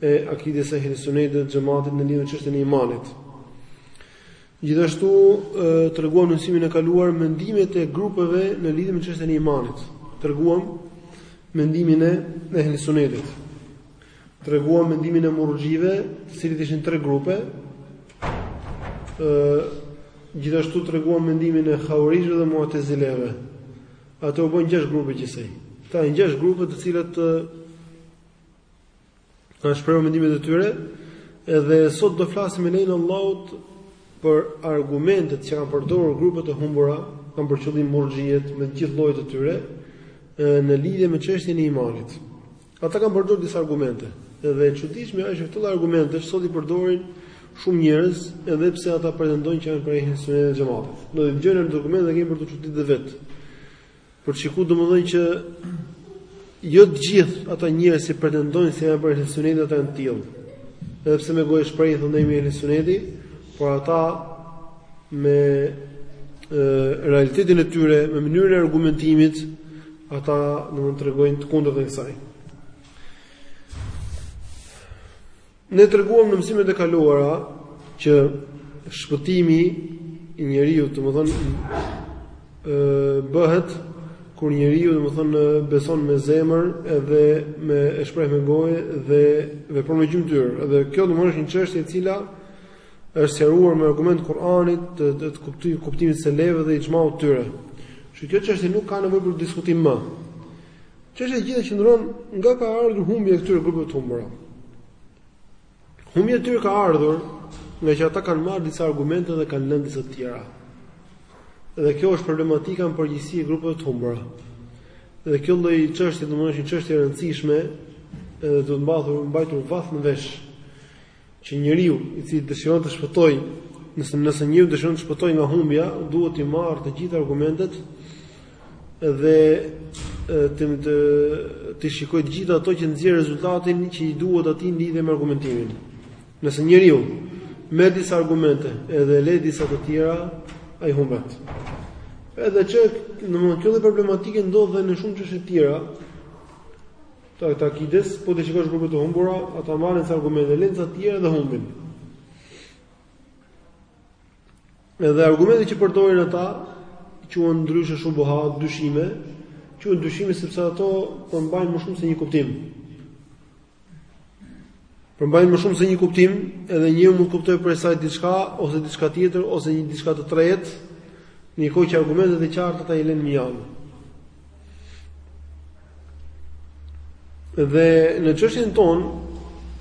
e akides së Ehli Sunnetit dhe Xhamatit në lidhje me çështjen e imanit. Gjithashtu treguam në mësimin e kaluar mendimet e grupeve në lidhje me çështjen e imanit. Treguam mendimin e Ehli Sunnetit. Treguam mendimin e Murxhive, të cilët ishin tre grupe. ë Gjithashtu treguam mendimin e Hauarixhëve dhe Mu'tazileve. Ato u bën gjashtë grupe gjithsej. Këta janë gjashtë grupe të cilët Kanë shprehur mendimet e tyre dhe sot do flasim me lejen e Allahut për argumentet që kanë përdorur grupet e humbura, kam për qëllim murxhiet me të gjithë llojet e tyre në lidhje me çështjen e imanit. Ata kanë përdorur disa argumente. Dhe e çuditshme është që këto argumente sot i përdorin shumë njerëz, edhe pse ata pretendojnë që janë prej Sunnetit dhe Xhamatit. Do të dëgjojmë ne argumente dhe kemi për t'u çuditë vetë. Për shiku domethënë që jo të gjithë ata njerëz që pretendojnë se janë prej Ehli Sunnetit ata janë të tillë. Edhe pse me gojë shpreh thonë jemi Ehli Sunneti, por ata me e, realitetin e tyre, me mënyrën e argumentimit, ata domethënë tregojnë të kundërtën e kësaj. Ne treguam në mësimet e kaluara që shpëtimi i njeriut, domethënë, bëhet kur njeriu, domethënë, beson me zemër edhe me e shpreh me gojë dhe vepron me gjymtyrë. Edhe kjo domethënë është një çështje e cila është sqaruar me argumente të Kur'anit, të, të, të kuptimit kuptimit të selefëve dhe ixhmaut tyre. Që kjo çështje nuk ka nevojë për diskutim më. Çështja e gjithë qëndron nga ka ardhur humbja e këtyre grupeve të humbura. Humbja e tyre ka ardhur nga që ata kanë marrë disa argumente dhe kanë lënë disa të tjera. Dhe kjo është problematika në përgjithësi e grupeve të humbura. Dhe kjo lloj çështje domethënë është një çështje e rëndësishme edhe duhet mbathur mbajtur vath në vesh. që njeriu i cili dëshiron të shpëtojë, nëse nëse njeriu dëshiron të shpëtojë nga humbja, duhet t'i marrë të gjitha argumentet dhe t'i, t'i shikojë të gjitha ato që të nxjerrë rezultatin që i duhet atij në lidhje me argumentimin. Nëse njeriu merr disa argumente edhe le disa të tjera, ai humbet. Edhe që në mënyrë kjo problematikë ndodh edhe në shumë çështje të tjera, të të akides, po të shikosh grupet e humbura, ata marrin disa argumente, lënë disa të tjera dhe humbin. Edhe argumentet që përdorin ata, quhen ndryshe shubuhat, dyshime, quhen dyshime sepse ato përmbajnë më shumë se një kuptim. përmbajnë më shumë se një kuptim, edhe njëri mund të kuptojë prej saj diçka ose diçka tjetër ose një diçka të tretë, në një kohë që argumentet e qarta ata i lënë mënjanë. Dhe në çështjen tonë,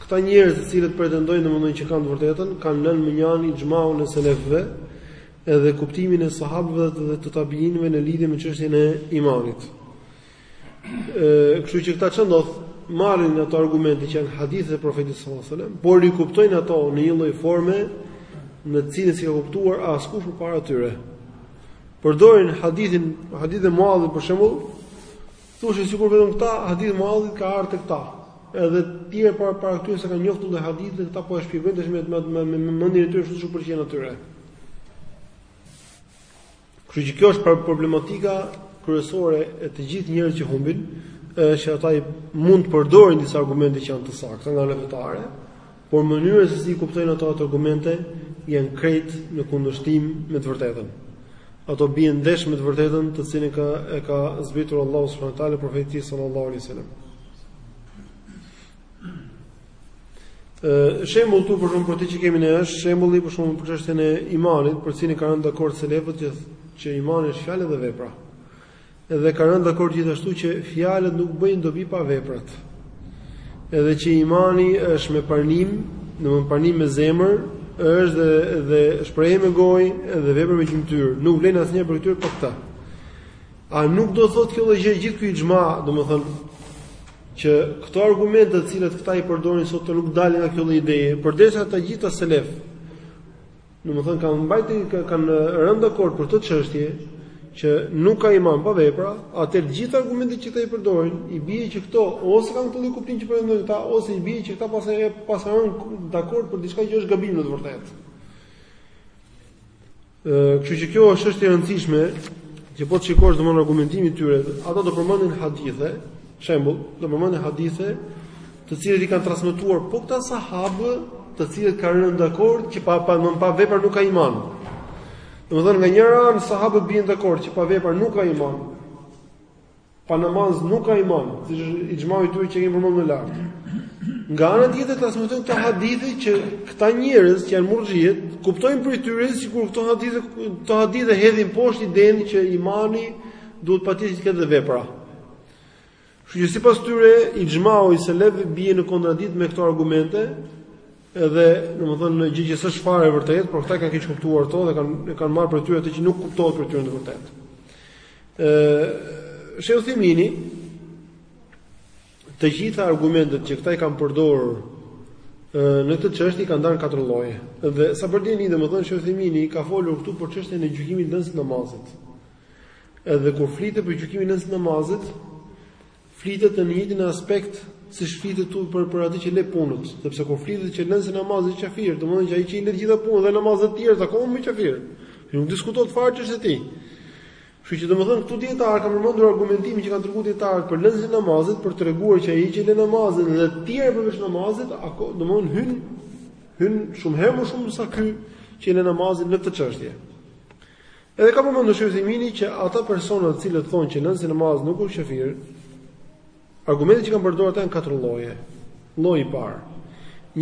këta njerëz të cilët pretendojnë medoemos që kanë të vërtetën, kanë lënë mënjanë ixhmaun e selefëve, edhe kuptimin e sahabëve dhe të tabiinëve në lidhje me çështjen e imanit. Ëh, kështu që këta ça ndodh marrin ato argumente që janë hadithe të profetit sallallahu alajhi wasallam, por i kuptojnë ato në një lloj forme në të cilën s'i ka kuptuar askush përpara tyre. Përdorin hadithin, hadithin e Muadhit për shembull, thua se sikur vetëm këta hadithi Muadhit ka ardhur te këta. Edhe të tjerë para para këtyre s'e kanë njoftur hadithin, këta po e shpjegojnë tash me me me mendjen e tyre ashtu siç u pëlqen atyre. Kështu që kjo është problematika kryesore e të gjithë njerëzve që humbin, është që ata mund të përdorin disa argumente që janë të sakta nga ana fetare, por mënyra se si i kuptojnë ato ato argumente janë krejt në kundërshtim me të vërtetën. Ato bien ndesh me të vërtetën të cilën ka e ka zbritur Allahu subhanahu wa taala profetit sallallahu alaihi wasallam. Ë shembulli këtu për shembull tipik që kemi ne është shembulli për shembull për çështjen e imanit, për të cilin kanë rënë dakord selefët që që imani është fjalë dhe vepra. Edhe kanë rënë dakord gjithashtu që fjalët nuk bëjnë dobi pa veprat. Edhe që imani është me pranim, domthonë pranim me zemër, është dhe dhe shprehje me gojë dhe vepër me gjymtyrë. Nuk vlen asnjëra prej këtyre pa këtë. A nuk do thotë kjo gjë gjithë ky ixhma, domethënë që këto argumente të cilat këta i përdorin sot nuk dalin nga kjo lloj ideje, përderisa të gjithë selefët, domethënë kanë mbajtur kanë rënë dakord për këtë çështje që nuk ka iman pa vepra, atëherë të gjitha argumentet që këta i përdorin, i bie që këto ose kanë këtë kuptim që pretendojnë këta, ose i bie që këta paskan paskan rënë dakord për diçka që është gabim në të vërtetë. Kështu që kjo është çështje e rëndësishme që po të shikosh domethënë argumentimin e tyre, ata do përmendin hadithe, shembull, do përmendin hadithe të cilat i kanë transmetuar po këta sahabë, të cilët kanë rënë dakord që pa pa nuk pa vepra nuk ka iman. Domethënë nga njëra anë sahabët bien dakord që pa vepra nuk ka iman. pa namaz nuk ka iman, siç është ixhmau i tyre që e kemi përmendur më lart. Nga ana tjetër transmetojnë këto hadithe që këta njerëz që janë murxhiet, kuptojnë prej tyre sikur këto hadithe këto hadithe hedhin poshtë idenë që imani duhet patjetër të ketë vepra. Kështu që sipas tyre ixhmau i selefëve bie në kontradikt me këto argumente, edhe domethënë një gjë që s'është fare e vërtetë, por këta kanë keqkuptuar ato dhe kanë kanë marrë prej tyre atë që nuk kuptohet prej tyre në të vërtetë. Ë Sheuthimini të gjitha argumentet që këta i kanë përdorur në këtë çështje i kanë dhënë katër lloje. Dhe sa për dini, domethënë Sheuthimini ka folur këtu për çështjen e gjykimit lënësit namazit. Edhe kur flitet për gjykimin lënësit namazit, Flitet në njëjtin aspekt siç flitet këtu për për atë që le punët, sepse kur flitet që lënësi namazit qafir, domethënë që ai që i lë të gjitha punët dhe namazet e tjera është akoma më qafir. Nuk diskutohet fare çështja e tij. Kështu që domethënë këtu dijetari ka përmendur argumentimin që kanë treguar dijetarët për lënësin e namazit për treguar që ai që lë namazin dhe të tjerë përveç namazit, akoma domethënë hyn hyn shumë herë më shumë se ky që lë namazin në këtë çështje. Edhe ka përmendur Shejh Uthejmini që ata persona të cilët thonë që lënësi i namazit nuk është kafir, argumentet që kanë përdorur ata janë katër lloje. Lloji i parë,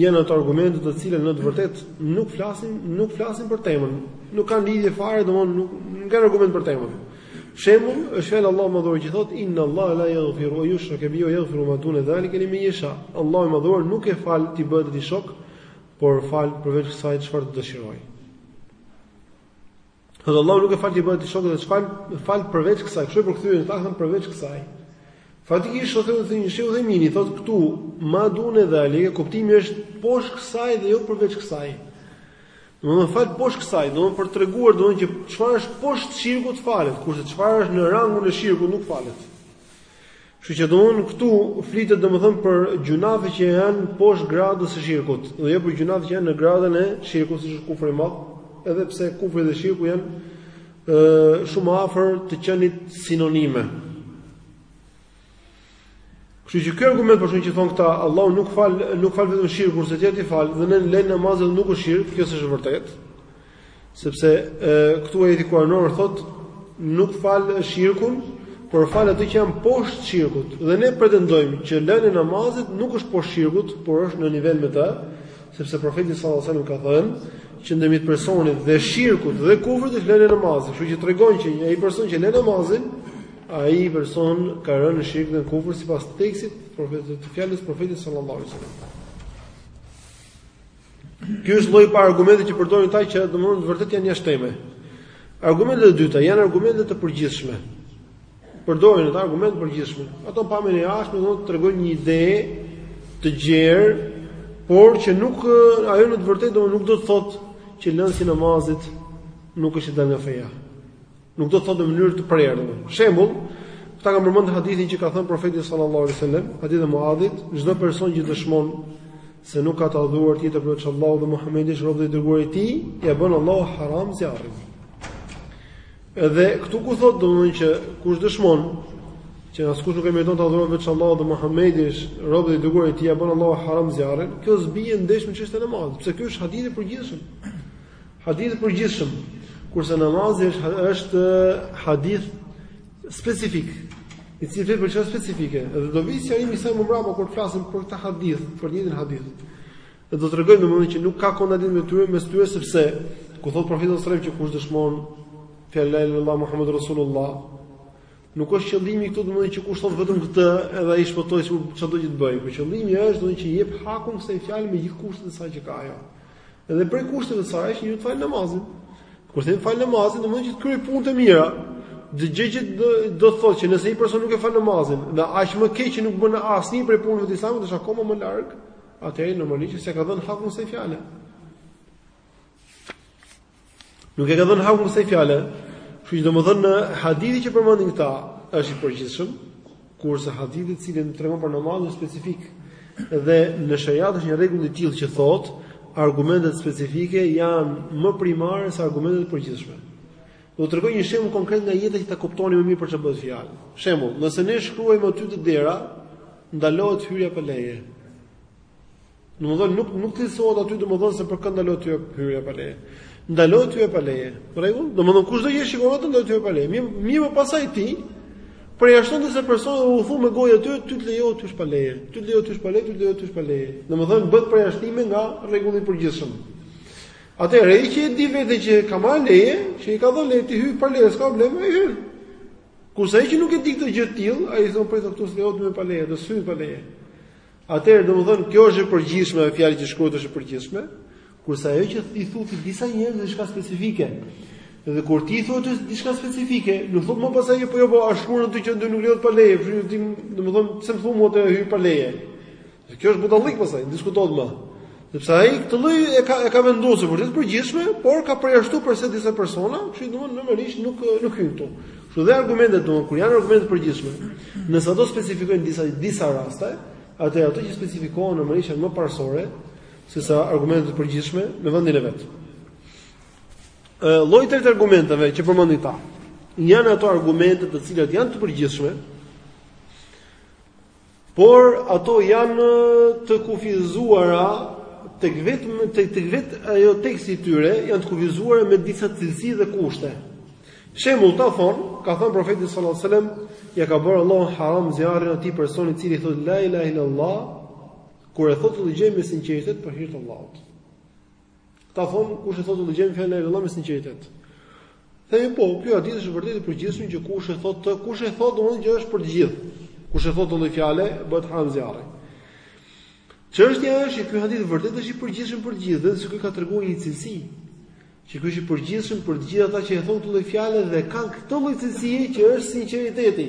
janë ato argumente të cilat në të vërtetë nuk flasin, nuk flasin për temën, nuk kanë lidhje fare, domthonë nuk nuk kanë argument për temën. Shembull, është fjala e Allahut madhëruar që thotë inna Allahu la yaghfiru yushraka bihi wa yaghfiru ma dun zalika liman yasha. Allahu i madhëruar nuk e fal t'i bëhet atij shok, por fal përveç kësaj çfarë të dëshirojë. Thotë Allahu nuk e fal t'i bëhet atij shok dhe fal, e fal përveç kësaj. Kështu e përkthejnë ata, thonë përveç kësaj. Faktikisht thotë edhe thënë Shejh Uthejmini, thotë këtu ma dune dhalike, kuptimi është poshtë kësaj dhe jo përveç kësaj. Domethënë fal poshtë kësaj, domethënë për treguar domethënë që çfarë është poshtë shirkut falet, kurse çfarë është në rangun e shirkut nuk falet. Kështu që domthonë këtu flitet domethënë për gjynahet që janë poshtë gradës së shirkut, dhe jo për gjynahet që janë në gradën e shirkut, siç është kufri i madh, edhe pse kufri dhe shirku janë ë shumë afër të qenët sinonime. Kështu që ky argument për shkak që thon këta, Allahu nuk fal, nuk fal vetëm shirku, kurse tjerat i fal, dhe lënia e namazit nuk është shirk, kjo s'është e vërtetë. Sepse këtu ajeti kuranor thotë nuk fal shirkun, por fal ato që janë poshtë shirkut. Dhe ne pretendojmë që lënia e namazit nuk është poshtë shirkut, por është në nivel me të, sepse profeti sallallahu alajhi wasallam ka thënë që ndërmjet personit dhe shirkut dhe kufrit është lënia e namazit. Kështu që tregon që ai person që lë namazin, ai person ka rënë në shirk dhe në kufër sipas tekstit profetit të fjalës profetit sallallahu alajhi wasallam. Ky është lloji i parë argumente që përdorin ata që domthonë vërtet janë jashtë teme. Argumentet e dyta janë argumente të përgjithshme. Përdorin ata argumente të përgjithshme. Ato pamjen e jashtme do të tregojnë një ide të gjerë, por që nuk ajo në të vërtetë domthonë nuk do të thotë që lënësi i namazit nuk është i dalë nga feja. Nuk do të thotë në mënyrë të prerë. Shembull, këta kanë përmendur hadithin që ka thënë profeti sallallahu alajhi wasallam, hadithin e Muadhit, çdo person që dëshmon se nuk ka të adhuruar tjetër përveç Allahut dhe Muhamedi është robi i dërguari i tij, ia bën Allahu haram zjarrin. Edhe këtu ku thotë domethënë që kush dëshmon që askush nuk e meriton të adhurohet veç Allahut dhe Muhamedi është robi i dërguari i tij, ia bën Allahu haram zjarrin. Kjo s'bie ndesh me çështën e namazit, sepse ky është hadith i përgjithshëm. Hadith i përgjithshëm, kurse namazi është është hadith specifik, i cili flet për çështje specifike. Dhe do vijë sqarimi i saj më mbrapa kur të flasim për këtë hadith, për njëjtin hadith. Dhe do të tregojmë domethënë që nuk ka kontradiktë me tyre, mes tyre sepse ku thot profeti sallallahu alajhi wasallam që kush dëshmon la ilaha illallah muhammedur rasulullah nuk është qëllimi këtu domethënë që kush thot vetëm këtë edhe ai shpëtoi çfarëdo të bëjë. Por qëllimi është domethënë që i jep hakun kësaj fjale me gjithë kushtet e saj që ka ajo. Edhe prej kushteve të saj është që ti të falësh namazin. Kur them të falësh namazin, domethënë që të kryej punë të mira. Dhe gjë që do të thotë që nëse një person nuk e fal namazin, dhe aq më keq që nuk bën asnjë prej punëve të Islamit, është akoma më larg, atëherë normalisht s'ia ka dhënë hakun kësaj fjale. Nuk ia ka dhënë hakun kësaj fjale. Kështu që domethënë hadithi që përmendin këta është i përgjithshëm, kurse hadithi i cili tregon për namazin është specifik dhe në sheriat është një rregull i tillë që thotë argumentet specifike janë më primare se argumentet e përgjithshme. Do të tregoj një shembull konkret nga jeta që ta kuptoni më mirë për çfarë bëhet fjalë. Shembull, nëse ne shkruajmë aty te dera, ndalohet hyrja pa leje. Domethënë nuk nuk cilësohet aty domethënë se për kë ndalohet hyrja pa leje. Ndalohet hyrja pa leje. Në rregull, domethënë kushdo që e shikon atë ndalohet hyrja pa leje. Mirë, mirëpo pastaj ti përjashton disa persona u thu me gojë aty ty të lejohet të hysh pa leje. Ty të lejohet të hysh pa leje, ty të lejohet të hysh pa leje. Domethënë bëhen përjashtime nga rregulli i përgjithshëm. Atëherë ai që e di veten që ka marrë leje, që i ka dhënë leje të hyjë pa leje, s'ka problem, ai hyn. Kurse ai që nuk e di këtë gjë të tillë, ai thotë prit këtu s'lejohet hyrja pa leje, po s'hyj pa leje. Atëherë, domethënë, kjo është e përgjithshme, ajo fjalë që shkruhet është e përgjithshme, kurse ajo që i thu ti disa njerëzve është diçka specifike. Dhe kur t'i thuhet diçka specifike, nuk thotë më pastaj po jo po është shkruar aty që nuk lejohet pa leje, kështu që ti domethënë pse më thua mua të hyj pa leje. Dhe kjo është budallik pastaj, s'diskutohet më. Sepse ai këtë lloj e ka e ka vendosur për të përgjithshme, por ka përjashtuar prej saj disa persona, kështu që domethënë normalisht nuk nuk hyn këtu. Kështu dhe argumentet domethënë kur janë argumente të përgjithshme, nëse ato specifikojnë disa disa raste, atëherë ato që specifikohen normalisht janë më parësore sesa argumentet e përgjithshme në vendin e vet. Lloji i tretë i argumenteve që përmendin ta, janë ato argumente të cilat janë të përgjithshme, Por ato janë të kufizuara tek vetëm tek tek vet ajo teksti i tyre janë të kufizuara me disa cilësi dhe kushte. Shembull ta thon, ka thënë profeti sallallahu alajhi wasallam, ia ka bërë Allahu haram zjarrin atij personi i cili thotë la ilaha illallah, kur e thotë këtë gjë me sinqeritet për hir të Allahut. Ta thon, kush e thotë këtë gjë, fjalën e Allahut me sinqeritet. Dhe po, ky hadith është vërtet i përgjithshëm që kush e thotë, kush e thotë domethënë që është për të gjithë. Kush e thotë këtë fjalë, bëhet haram zjarri. Çështja është që ky hadith vërtet është i përgjithshëm për të gjithë, veçse ky ka treguar një cilësi, që ky është i përgjithshëm për të gjithë ata që e thonë këtë fjalë dhe kanë këtë lloj cilësie që është sinqeriteti.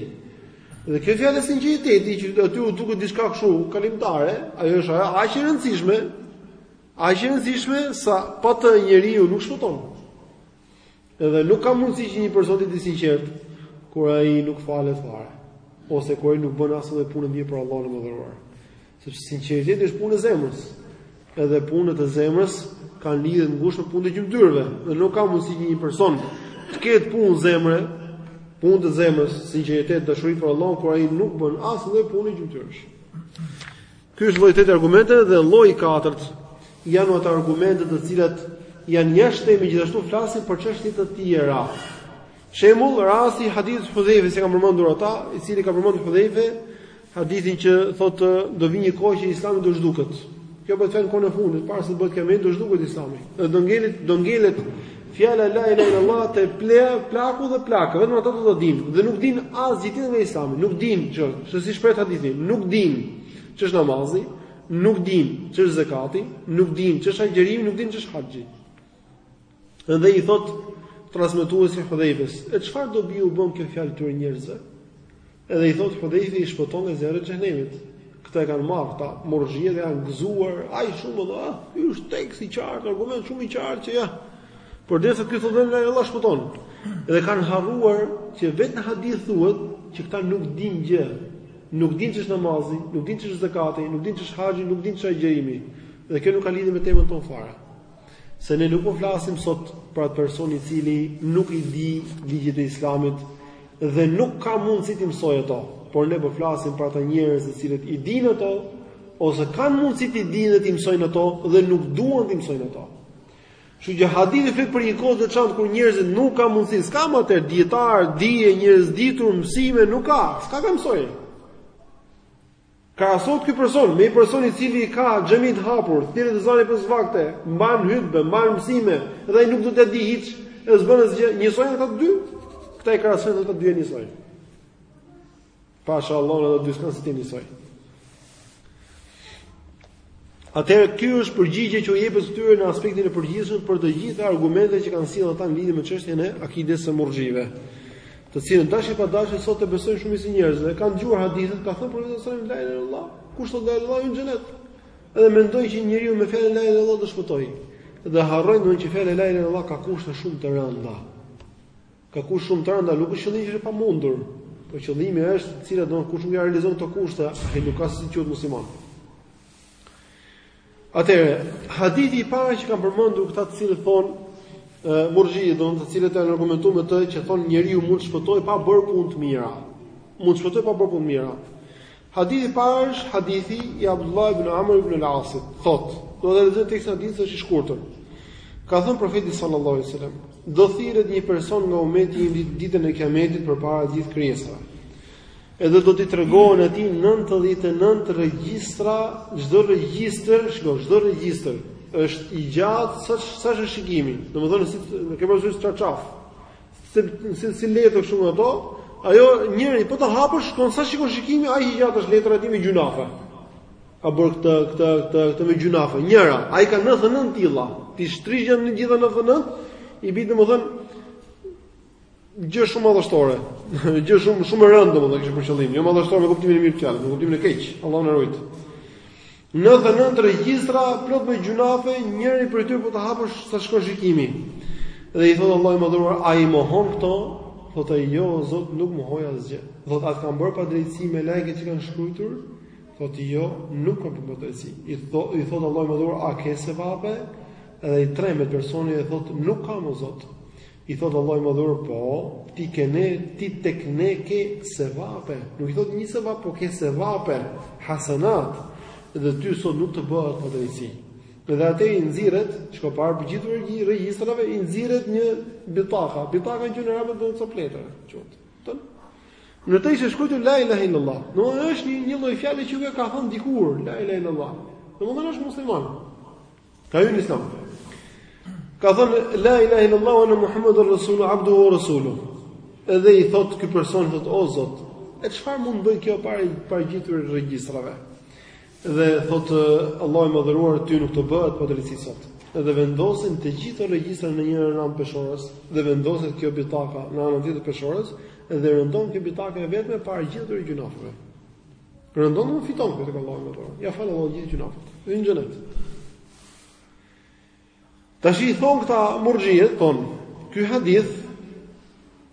Dhe kjo fjalë sinqeriteti që aty u duket diçka kështu kalimtare, ajo është aq e rëndësishme Aq e rëndësishme sa pa të njeriu nuk shpëton. Edhe nuk ka mundësi që një person të jetë i sinqertë kur ai nuk falet fare ose kur ai nuk bën asnjë punë mirë për Allahun e madhëruar. Sepse sinqeriteti është punë e zemrës. Edhe punët e zemrës kanë lidhje ngushtë me punën e gjymtyrëve, dhe nuk ka mundësi që një person të ketë punë zemre, punë të zemrës, sinqeritet, dashuri për Allahun kur ai nuk bën asnjë punë gjymtyrësh. Ky është lloji i tretë i argumenteve dhe lloji i katërt janë ato argumente të cilat janë jashtë teme gjithashtu flasin për çështje të tjera. Shembull, rasti i hadithit Hudhejfes që kanë përmendur ata, i cili ka përmendur Hudhejfe, hadithin që thotë do vijë një kohë që Islami do zhduket. Kjo bëhet fjalë kohën e fundit, para se të bëhet kiameti do zhduket Islami. Dhe do ngelet, do ngelet Fjala la ilaha illallah te ple plaku dhe plaka, vetëm ata do ta dinë dhe nuk dinë asgjë tjetër nga Islami, nuk dinë siç shprehet hadithi, nuk dinë ç'është namazi, nuk dinë ç'është zekati, nuk dinë ç'është agjërimi, nuk dinë ç'është haxhi. Dhe i thot transmetuesi Hudhejfes, e çfarë dobie u bën kjo fjalë këtyre njerëzve? Edhe i thotë Hudhejfi i shpëton nga zjarri i xhehenemit. Këta e kanë marrë këta, murxhiet e janë gëzuar aq shumë, thonë, ah, ky është tekst i qartë, argument shumë i qartë që ja. Por derisa ky thotë la ilaha illallah shpëton. Dhe kanë harruar që vetë në hadith thuhet që këta nuk dinë gjë. Nuk dinë ç'është namazi, nuk dinë ç'është zekati, nuk dinë ç'është haxhi, nuk dinë ç'është agjërimi. Dhe kjo nuk ka lidhje me temën tonë fare. Se ne nuk po flasim sot për atë person i cili nuk i di ligjet e Islamit dhe nuk ka mundësi t'i mësojë ato, por ne po flasim për ata njerëz të cilët i dinë ato ose kanë mundësi t'i dinë dhe t'i mësojnë ato dhe nuk duan t'i mësojnë ato. Kështu që hadithi flet për një kohë të veçantë kur njerëzit nuk kanë mundësi, s'ka më atëherë dijetarë, dije, njerëz ditur, mësime nuk ka, s'ka ku mësojë. Krahasohet ky person me një person i cili ka xhami të hapur, thirret ezani pesë vakte, mban hutbe, mban mësime dhe ai nuk do t'ia dijë hiç, e s'bën asgjë, njësoj ata të dy. Këta i krahasojnë ata të dy njësoj. Pasha Allahun ata dy s'kanë si të jenë njësoj. Atëherë kjo është përgjigje që u jepet këtyre në aspektin e përgjithshëm për të gjitha argumentet që kanë sjellë ata në lidhje me çështjen e akides së murxhive, të cilën dashje pa dashje sot e besojnë shumica e njerëzve. Kanë dëgjuar hadithet, ka thënë profeti sallallahu alajhi wasallam la ilaha illallah, kush thotë la ilaha illallah hyn në xhenet. Edhe mendojnë që njeriu me fjalën la ilaha illallah do shpëtojë. Dhe harrojnë domethënë që fjala la ilaha illallah ka kushte shumë të rënda. Ka kushte shumë të rënda, nuk është qëllimi që është e pamundur, por qëllimi është të cilat do kush nuk ia realizon këto kushte, ai nuk ka si të quhet musliman. Atëherë, hadithi i parë që kanë përmendur këta të cilët thonë Murxhi, do me thënë të cilët janë argumentuar me të që thonë njeriu mund të shpëtojë pa bërë punë të mira. Mund të shpëtojë pa bërë punë të mira. Hadithi i parë është hadithi i Abdullah ibn Amr ibn al-Asit, thotë, do ta lexoj tekstin e hadithit, është i shkurtër. Ka thënë profeti sallallahu alaihi wasallam, do thirret një person nga ummeti im ditë ditën e Kiametit përpara gjithë krijesave. Edhe do t'i tregohen atij 99 regjistra, çdo regjistër, shko, çdo regjistër është i gjatë sa është, është shikimi. Domethënë si me qenë çarçaf. Si si, si letër kështu ato, ajo njëri po ta hapësh, shkon sa shikon shikimi, aq i gjatë është letra e tij me gjynahe. Ka bërë këtë këtë këtë këtë me gjynahe. Njëra, ai ka 99 të tilla. T'i shtrije të gjitha 99, i bie domethënë gjë shumë madhështore. gjë shumë shumë e rëndë domethënë kisha për qëllim, jo madhështore me kuptimin e mirë të fjalës, me kuptimin e keq. Allahu na rujt. Nëntëdhjetë e nëntë regjistra plot me gjynahe, njëri prej tyre po ta hapësh sa shkon shikimi. Dhe i thotë Allahu i madhuar, a i mohon këto? Thotë ai, jo, o Zot, nuk mohoj asgjë. Thotë, a të kanë bërë padrejtësi melaiket që kanë shkruar? Thotë, jo, nuk kanë bërë padrejtësi. I thotë, i thotë Allahu i madhuar, a ke sevape? Edhe trembet personi e thotë, nuk kam o Zot. I thotë Allahu i Madhëruar, po, ti ke ne, ti tek ne ke sevape. Nuk i thotë një sevap, po ke sevape, hasanat. Dhe ty sot nuk të bëhet padrejtësi. Dhe atë i nxirret, çka, para, para gjithë atyre regjistrave, i nxirret një bitaka. Bitaka në gjuhën arabe do të thotë letër, qoftë. Ton. Në të ishte shkruar la ilaha illallah. Domethënë është një një lloj fjale që ka thënë dikur, la ilaha illallah. Domethënë është musliman. Ka hyrë në Islam. Ka thënë la ilaha illallah wa anna muhammeden rasul abduhu wa rasuluh. Edhe i thot ky person thot o Zot, e çfarë mund të bëjë kjo para para gjithë regjistrave? Dhe thot Allahu i madhëruar ty nuk të bëhet padrejtësi sot. Edhe vendosin të gjithë regjistrat në njërën anë të peshorës dhe vendoset kjo bitaka në anën tjetër të peshorës dhe rëndon kjo bitaka e vetme para gjithë gjynaheve. Rëndon dhe fiton tek Allahu i Madhëruar. Ja falë Allahu gjithë gjynahet. Në xhenet. Tash i thon këta murxhiet thonë, ky hadith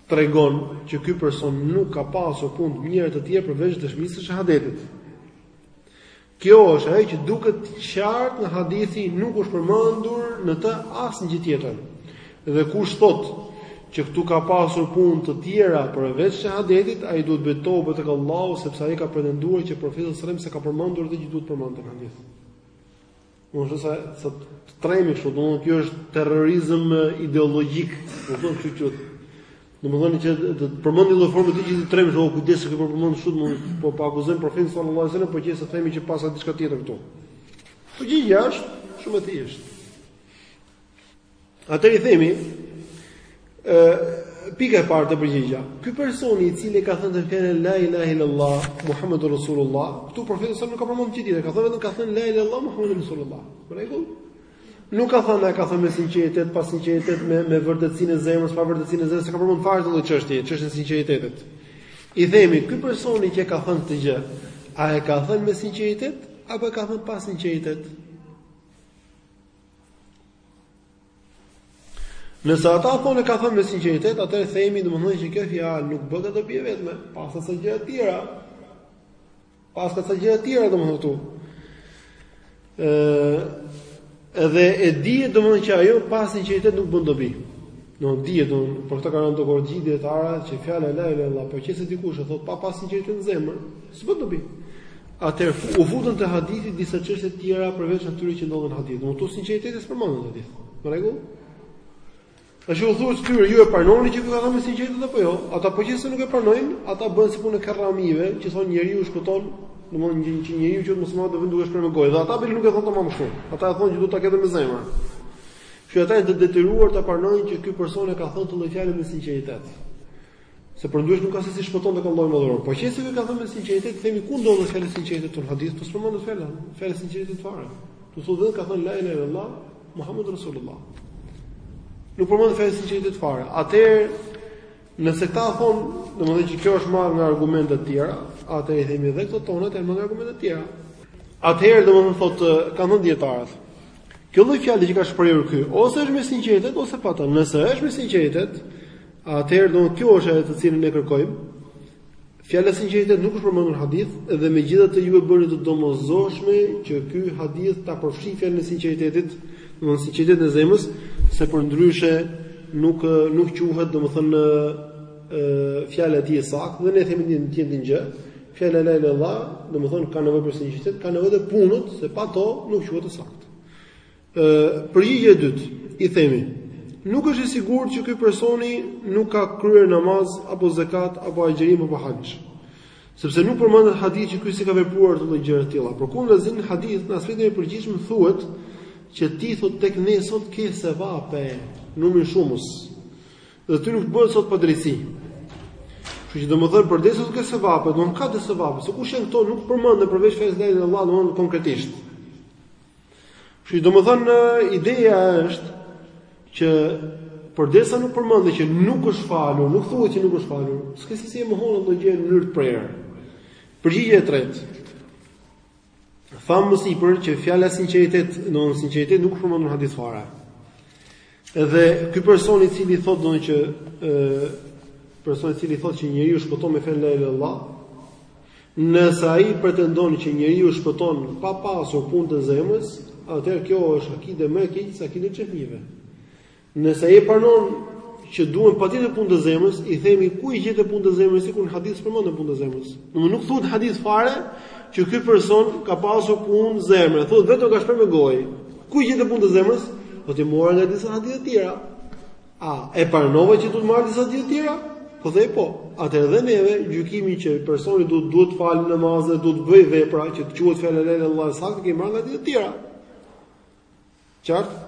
tregon që ky person nuk ka pasur punë të mira të tjera përveç dëshmisë së shahadetit. Kjo është ajo që duket qartë në hadithi, nuk është përmendur në të asnjë gjë tjetër. Dhe kush thotë, që këtu ka pasur punë të tjera përveç shahadetit, ai duhet të bëjë tobe tek Allahu sepse ai ka pretenduar që profeti sallallahu alajhi wasallam s'e ka përmendur atë që duhet të përmendte në hadith. Do të thotë se të tremi kështu, do të thotë kjo është terrorizëm ideologjik, do të thotë kështu që do të thonë që të përmendi lloj forme të gjithë të tremi kështu, kujdes se po përmend kështu, do të po e akuzojmë profetin sallallahu alajhi wasallam, po qe se themi që paska diçka tjetër këtu. Përgjigjja është shumë e thjeshtë. Atëherë i themi, ë pika e parë të përgjigja. Ky personi i cili ka thënë fjalën la ilaha illallah muhammedur rasulullah, këtu profeti s'ka, nuk ka përmendur gjë tjetër, ka thënë vetëm ka thënë la ilaha illallah muhammedur rasulullah. Në rregull? Nuk ka thënë, ka thënë me sinqeritet, pa sinqeritet, me me vërtetësinë e zemrës, pa vërtetësinë e zemrës, s'ka përmendur fare këtë çështje, çështën e sinqeritetit. I themi, ky personi që ka thënë këtë gjë, a e ka thënë me sinqeritet apo e ka thënë pa sinqeritet? Nëse ata thonë ka thënë me sinqeritet, atëherë themi domethënë që kjo fjalë nuk bëka dobi e vetme, paska ca gjëra të tjera. Paska ca gjëra të tjera domethënë këtu. Ëh, edhe e dihet domethënë që ajo pa sinqeritet nuk bën dobi. Do të dihet do për këtë kanë dakord gjithë dijetarët që fjala la ilaha illallah, po qe se dikush e thot pa pas sinqeritet në zemër, s'bën dobi. Atëherë u futën te hadithi disa çështje të tjera përveç atyre që ndodhen në hadith. Do të thotë sinqeriteti s'përmendet në hadith. Në rregull? A ju thua se ju e pranoni që ka thënë sinqeritet apo jo? Ata po qe se nuk e pranojnë, ata bëhen si puna e kerramive, që thonë njeriu shpëton, domthonë një që njeriu që mos mund të vëndë duke shpreh me gojë. Dhe ata bën nuk e thonë tamam kështu. Ata e thonë që duhet ta ketë me zemër. Kështu që ata janë të detyruar ta pranojnë që ky person e ka thënë këtë lloj fjale me sinqeritet. Se përndryshe nuk ka se si shpëton tek Allahu i Madhëruar. Po qe se ky ka thënë me sinqeritet, themi ku ndodhet fjala e sinqeritetit në hadith, po s'përmendet fjala, fjala sinqeritet fare. Do thotë vetëm ka thënë la ilaha illallah Muhammedur Rasulullah. Nuk përmendet fjala sinqeritet fare. Atëherë Nëse këta thonë, domethënë që kjo është marrë nga argumente të tjera, atëherë i themi dhe këto tonat janë marrë nga argumente të tjera. Atëherë domethënë thotë, kanë thënë dijetarët. Kjo lloj fjale që ka shprehur ky, ose është me sinqeritet ose pa të. Nëse është me sinqeritet, atëherë domethënë kjo është ajo të cilën ne kërkojmë. Fjala sinqeritet nuk është përmendur në hadith dhe megjithatë ju e bëni të domosdoshme që ky hadith ta përfshijë fjalën e sinqeritetit, domethonë sinqeritetin e zemrës, se përndryshe nuk nuk quhet domethënë fjala e tij e saktë dhe ne themi një tjetër gjë, fjala la ilaha illallah, domethënë ka nevojë për sinqeritet, ka nevojë dhe punët, se pa ato nuk quhet e saktë. Përgjigja e dytë, i themi, Nuk është e sigurt që ky person nuk ka kryer namaz apo zakat apo agjërim apo haxh. Sepse nuk përmendet në hadith që ky s'i ka vepruar këto lloj gjëra të tilla. Përkundazi në hadith në aspektin e përgjithshëm thuhet që ti, thotë, tek ne sot ke sevape, në numrin shumës. Dhe ty nuk bëhet sot padrejtësi. Kështu që domethënë përderisa thotë ke sevape, domethënë ka disa sevape. Se kush janë këto nuk përmenden përveç fjalës la ilaha illallah, domethënë konkretisht. Kështu që domethënë ideja është që përderisa nuk përmendet që nuk është falur, nuk thuhet që nuk është falur, s'ke se si e mohon atë gjë në mënyrë të prerë. Përgjigja e tretë. Thamë më sipër që fjala sinqeritet, domthonë sinqeritet nuk është përmendur në hadith fare. Edhe ky person i cili thotë domethënë që ë personi i cili thotë që njeriu shpëton me fjalën la ilaha illallah, nëse ai pretendon që njeriu shpëton pa pasur punë të zemrës, atëherë kjo është akide më e keqe se akidja e xhehmive. Nëse ai pranon që duhen patjetër punë të zemrës, i themi ku i gjete punët e zemrës kur në hadith s'përmenden punë të zemrës. Nuk nuk thuhet në hadith fare që ky person ka pasur punë zemre, thuhet vetëm ka shprehur me gojë. Ku i gjete punët e zemrës? Thotë i mora nga disa hadithe të tjera. A e pranove që duhet marrë disa hadithe të tjera? Po thotë po, atëherë dhe neve gjykimin që personi duhet duhet të falë namazet, duhet të bëjë vepra që të quhet fjala la ilaha illallah e saktë e kemi marrë nga hadithe të tjera. Qartë?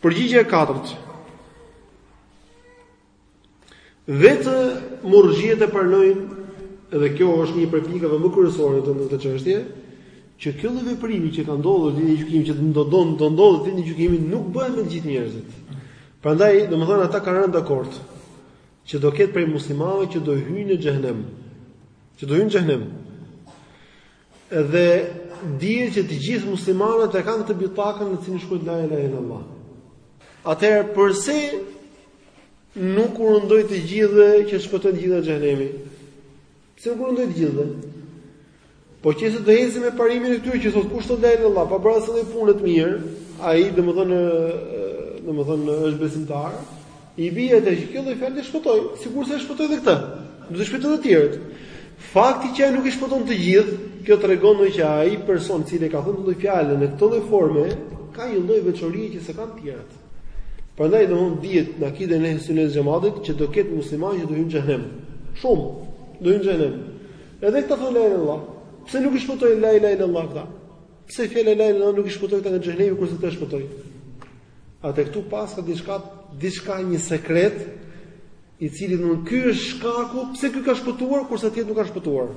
Përgjigja e katërt. Vetë murxhiet e pranojnë dhe kjo është një prej pikave më kryesore në këtë çështje, që ky lloj veprimi që ka ndodhur ditën e gjykimit që do të don do ndodhë ditën e gjykimit nuk bëhet me të gjithë njerëzit. Prandaj, domethënë ata kanë rënë dakord që do ketë prej muslimanëve që do hyjnë në xhenem. Që do hyjnë në xhenem. Edhe dihet që të gjithë muslimanët e kanë këtë bitakën në të cilën shkruhet la ilaha illallah. Atëherë përse nuk u rëndoi të gjithëve që të shpëtonin të gjithë nga xhehenemi? Pse nuk u rëndoi të gjithëve? Po që se do ecim me parimin e këtyre që thotë kush thotë la ilaha illallah, pa bërë asnjë lloj pune të mirë, ai domethënë domethënë është besimtar, I bie që kjo lloj fjale të shpëtojë, sikurse e shpëtoi edhe këtë, do të shpëtojë të tjerët. Fakti që ai nuk i shpëton të gjithë, kjo tregon domethënë që ai person i cili ka thënë këtë fjalë në këtë lloj forme, ka një lloj veçorie që s'e kanë të tjerët. Prandaj domethënë dihet në akiden e sunetit xhematit që do ketë muslimanë që do hyjnë në xhehenem. Shumë do hyjnë në xhehenem. Edhe këta thonë la ilaha illallah. Pse nuk i shpëtoi la ilaha illallah këta? Pse fjala la ilaha nuk i shpëtoi këta nga xhehenemi kurse atë e shpëtoi? Atëherë këtu paska diçka, diçka një sekret i cili domethënë ky është shkaku pse ky ka shpëtuar kurse këta nuk kanë shpëtuar.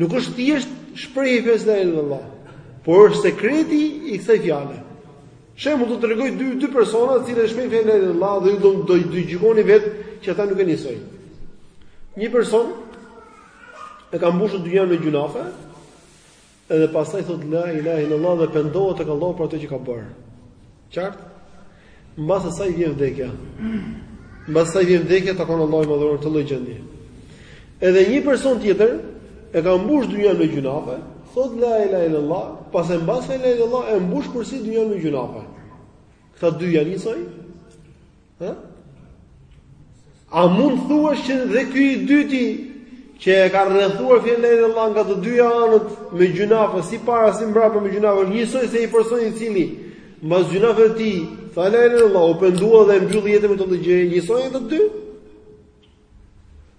Nuk është thjesht shprehje e fjalës la ilaha illallah, por është sekreti i kësaj fjale. Shembull do të tregoj dy dy persona të cilët shprehin fjalën la ilaha illallah dhe ju do do të gjykoni vetë që ata nuk janë njësoj. Një person e ka mbushur dynjën me gjynafe, Edhe pastaj thotë la ilaha illallah dhe pendohet tek Allahu për atë që ka bërë. Qartë? Mbas asaj vjen vdekja. Mbas asaj vjen vdekja takon Allahun domethënë në këtë lloj gjendje. Edhe një person tjetër e ka mbush dynjën me gjynafe, thotë la ilaha illallah, pastaj mbas la ilaha illallah e mbush përsëri dynjën me gjynafe. Këta dy janë njësoj? Hë? A mund thuash që dhe ky i dyti që e ka rrethuar fjalën la ilaha illallah nga të dyja anët me gjynafe, si para si mbrapa me gjynafe, është njësoj si ai personi i cili mbas gjynafeve të tij, tha la ilaha illallah u pendua dhe e mbylli jetën me këtë gjë, njësoj këta të dy.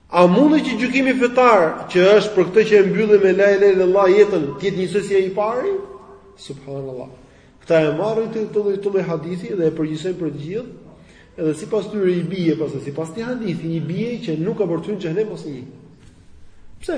A mundet që gjykimi fetar që është për këtë që e mbylli me la ilaha illallah jetën, të jetë njësoj si ai i pari? Subhanallah. Këta e marrin këtë lloj hadithi dhe e përgjithësojnë për të gjithë. Edhe sipas tyre i bie, pra sipas këtij hadithi i bie që nuk ka për të hyrë në xhehenem asnjë. Pse?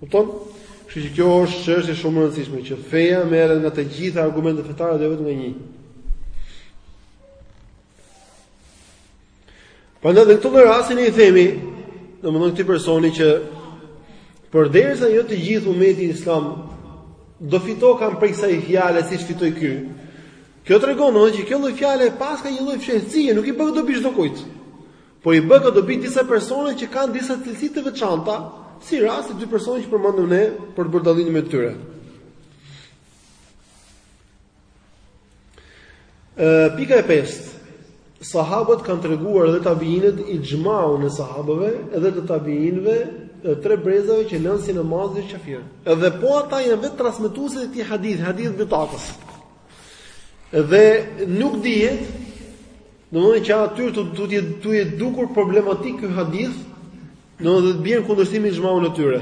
Kupton? Kështu që kjo është çështje shumë e rëndësishme që feja merret nga të gjitha argumentet fetare dhe jo vetëm nga një. Prandaj në këtë lloj rasti i themi, domethënë këtij personi që përderisa jo të gjithë umeti islam do fitokan prej kësaj fjale siç fitoi ky. Kjo tregon domethënë që kjo lloj fjale paska një lloj fshehtësie, nuk i bëka dobi çdokujt. Po i bëka dobi disa personave që kanë disa cilësi të veçanta, si rasti dy personave që përmendëm ne për të bërë dallimin mes tyre. Ë pika e pestë. Sahabët kanë treguar edhe tabiinët ixhmaun e sahabëve edhe të tabiinëve e tre brezave që lënësi i namazit është qafir. Edhe po ata janë vetë transmetuesit e këtij hadithi, hadithit bitakës. Dhe nuk dihet Domethënë që aty do të jetë do të jetë dukur problematik ky hadith, domethënë do të bjerë në kundërshtim me ixhmaun e tyre.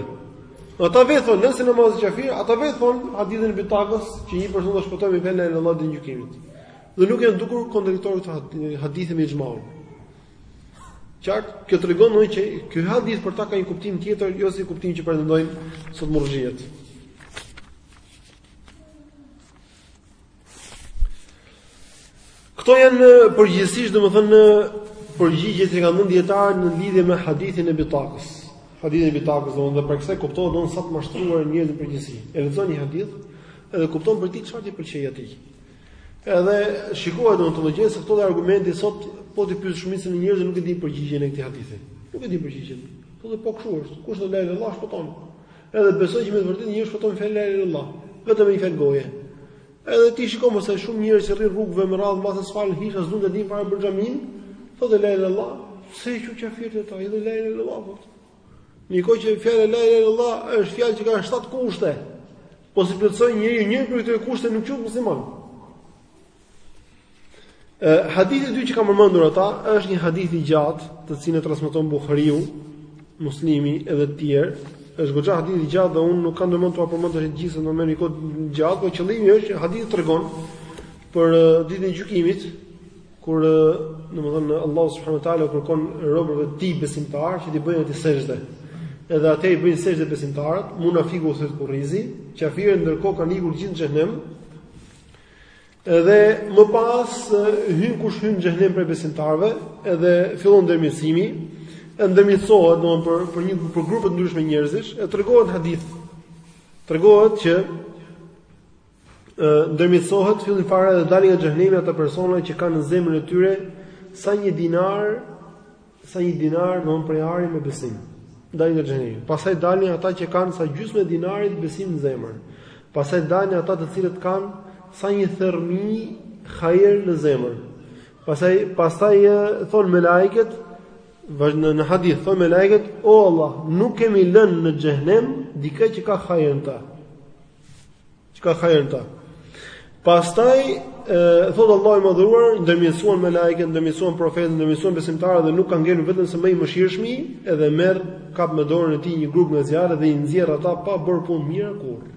Ata vetë thonë, lënësi i namazit është qafir, ata vetë thonë hadithin e Bitakës, që një person do shpëtojë me la ilahe ilallah në ditën e gjykimit. Dhe nuk janë dukur kontradiktor ky hadithi me ixhmaun. Qartë, kjo tregon pra që ky hadith për ta ka një kuptim tjetër, jo si kuptimin që pretendojnë sot murxhiet. Këto janë përgjithësisht domethënë përgjigjet që kanë dhënë dijetarët në lidhje me hadithin e Bitakës. Hadithin e Bitakës domethënë prej kësaj kuptohet domethënë sa të mashtruar janë njerëzit në përgjithësi. E lexon një hadith edhe kupton prej tij çfarë t'i pëlqejë atij. Edhe shikohet domethënë se këto argumente sot po t'i pyesësh shumicën e njerëzve nuk e dinë përgjigjen e këtij hadithi. Nuk e dinë përgjigjen. Po dhe po kshu është. Kush thotë la ilallah shpëton. Edhe besojnë që me të vërtetë njeriu shpëton me fjalën la ilallah, vetëm me një fjalë goje. Edhe ti shikon mbase shumë njerëz që rrinë rrugëve me radhë mbase s'falen hiç, as s'duan të dinë fare për xhaminë, thotë la ilallah, pse e quan kafir, thotë ai dhe la ilallah. Po. Mirëpo kjo fjala la ilallah është fjalë që ka shtatë kushte. Po s'i plotësoi njeriu një prej këtyre kushteve nuk quhet musliman. Hadithi i dytë që kanë përmendur ata është një hadith i gjatë, të cilin e transmeton Buhariu, Muslimi edhe të tjerë. Është goxha hadith i gjatë dhe unë nuk kam ndërmend t'ua përmend të gjithë, më merr një kohë të gjatë, por qëllimi është që hadithi tregon për ditën e gjykimit, kur domethënë Allahu subhanahu wa taala kërkon robërve të tij besimtarë që t'i bëjnë atij sexhde. Edhe atij i bëjnë sexhde besimtarët, munafikut i thahet kurrizi, kafirët ndërkohë kanë ikur të gjithë në xhehenem, Edhe më pas hyn kush hyn në xhehenem prej besimtarëve, edhe fillon ndërmjetësimi, e ndërmjetësohet domthonë për për grupe të ndryshme njerëzish, e tregohet në hadith. Tregohet që ndërmjetësohet fillim fare dhe dalin nga xhehenemi ata persona që kanë në zemrën e tyre sa një dinar Sa një dinar domethënë prej ari me besim. Dalin nga xhehenemi. Pastaj dalin ata që kanë sa gjysma e dinarit besim në zemër. Pastaj dalin ata të cilët kanë sa një thërrmijë hajr në zemër. Pastaj, pastaj thonë melaiket, në, në hadith, thonë melaiket, o Allah, nuk kemi lënë në xhehenem dikë që ka hajr në ta. Që ka hajër në ta. Pastaj thotë Allahu i madhëruar, ndërmjetësuan melaiket, ndërmjetësuan profetët, ndërmjetësuan besimtarët dhe nuk ka ngelur vetëm se më i mëshirshmi, edhe merr kap me dorën e tij një grup nga zjarri dhe i nxjerr ata pa bërë punë të mira kurrë.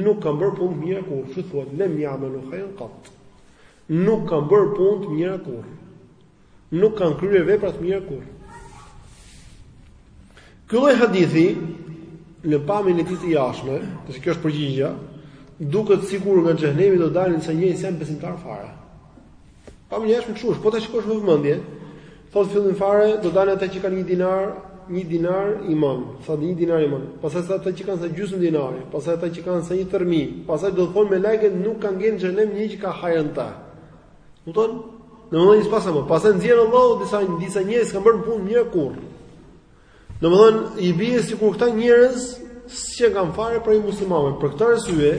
Nuk kanë bërë punë të mira kurrë, siç u tha, lem ja'malu khayran qat. Nuk kanë bërë punë të mira kurrë. nuk kanë kryer vepra të mira kurrë. Ky lloj hadithi në pamjen e tij të jashtme, sepse kjo është përgjigja, duket sikur nga xhehenemi do dalin disa njerëz që s'janë besimtarë fare. Pamja e jashtme kështu, po ta shikosh me vëmendje, thotë fillimisht do dalin ata që kanë një dinar, një dinar iman, thotë një dinar iman. Pastaj ata që kanë sa gjysmë dinari, pastaj ata që kanë sa një thërrmi, pastaj do thonë melaiket nuk ka në xhehenem një që ka hajr në ta. Kupton? Domethënë s'paska më, po pastaj nxjerr Allahu disa disa njerëz s'kanë bërë punë të mirë kurrë. Domethënë i bie sikur këta njerëz s'qenkan fare prej muslimanëve. Për këtë arsye,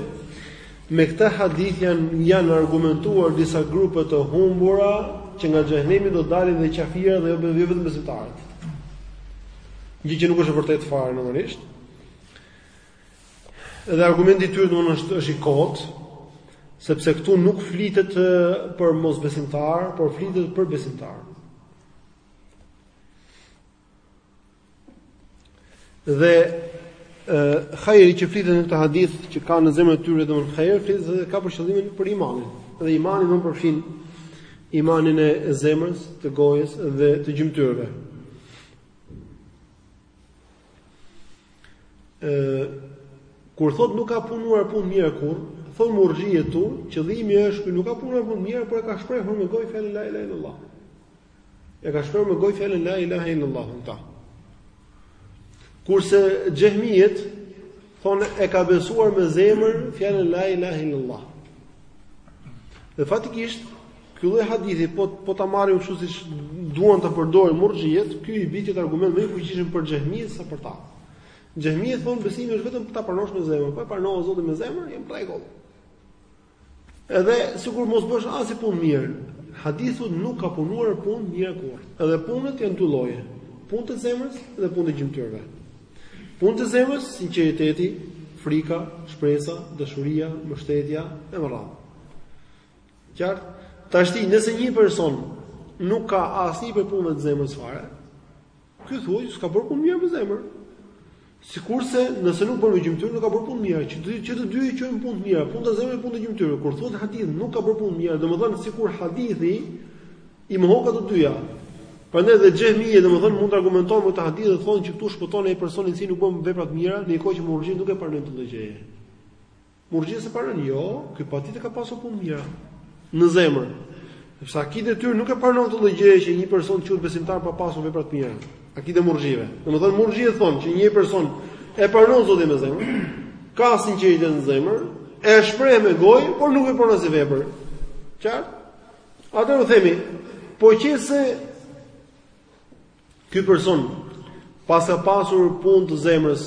me këtë hadith janë janë argumentuar disa grupe të humbura që nga xhehenemi do dalin dhe qafira dhe jo bën jo vetëm besimtarët. Gjë që nuk është e vërtetë fare normalisht. Edhe argumenti i tyre domethënë është është i kotë, sepse këtu nuk flitet për mosbesimtarë, por flitet për besimtarë. Dhe ë hajri që flitet në këtë hadith që ka në zemrën e tyre domethënë hajri flitet dhe ka për qëllimin për imanin. Dhe imani domethënë përfshin imanin e zemrës, të gojës dhe të gjymtyrëve. ë kur thotë nuk ka punuar punë të mirë kurrë thonë murxhiet këtu qëllimi është ky nuk ka punuar punë të mirë por e ka shprehur me gojë fjalën la ilaha illallah e ka shprehur me gojë fjalën la ilaha illallah ta kurse xhehmijet thonë e ka besuar me zemër fjalën la ilaha illallah dhe faktikisht Ky lloj hadithi po po ta marrim kështu siç duan ta përdorin murxhiet, ky i bëhet argument më i fuqishëm për xhehmijet sa për ta. Xhehmijet thonë besimi është vetëm ta pranosh me zemër, po e pranon Zotin me zemër, je në rregull. Edhe sikur mos bësh asnjë punë të mirë, hadithi thotë nuk ka punuar punë të mirë kurrë. Edhe punët janë dy lloje, punët e zemrës dhe punët e gjymtyrëve. Punët e zemrës, sinqeriteti, frika, shpresa, dashuria, mbështetja e vërtetë. Qartë? Tashti nëse një person nuk ka asnjë prej punëve të zemrës fare, ky thuaj s'ka bërë punë të mirë me zemër. Sikurse nëse nuk bën me gjymtyrë nuk ka bërë punë të mirë, që dy që të dy që janë punë të mira, punë të zemrës, punë të gjymtyrëve. Kur thotë hadithi nuk ka bërë punë të mirë, domethënë sikur hadithi i mohon këto të dyja. Prandaj dhe xhehmijet domethënë mund të argumentohen me këtë hadith dhe thonë që këtu shpëton ai personi i cili nuk bën vepra të mira, ndërkohë që murxhiet nuk e pranojnë këtë gjë. Murxhiet s'e pranojnë. Jo, ky patjetër ka pasur punë të mira në zemër. Sepse akidja e tyre nuk e pranon këtë lloj gjëje që një person të quhet besimtar pa pasur vepra të mira. Akidja e murxhive. Domethënë murxhiet thonë që një person e pranon Zotin me zemër, ka sinqeritet në zemër, e shpreh me gojë, por nuk e punon asnjë vepër. Qartë? Atëherë u themi, po që se Ky person paska pasur punë të zemrës.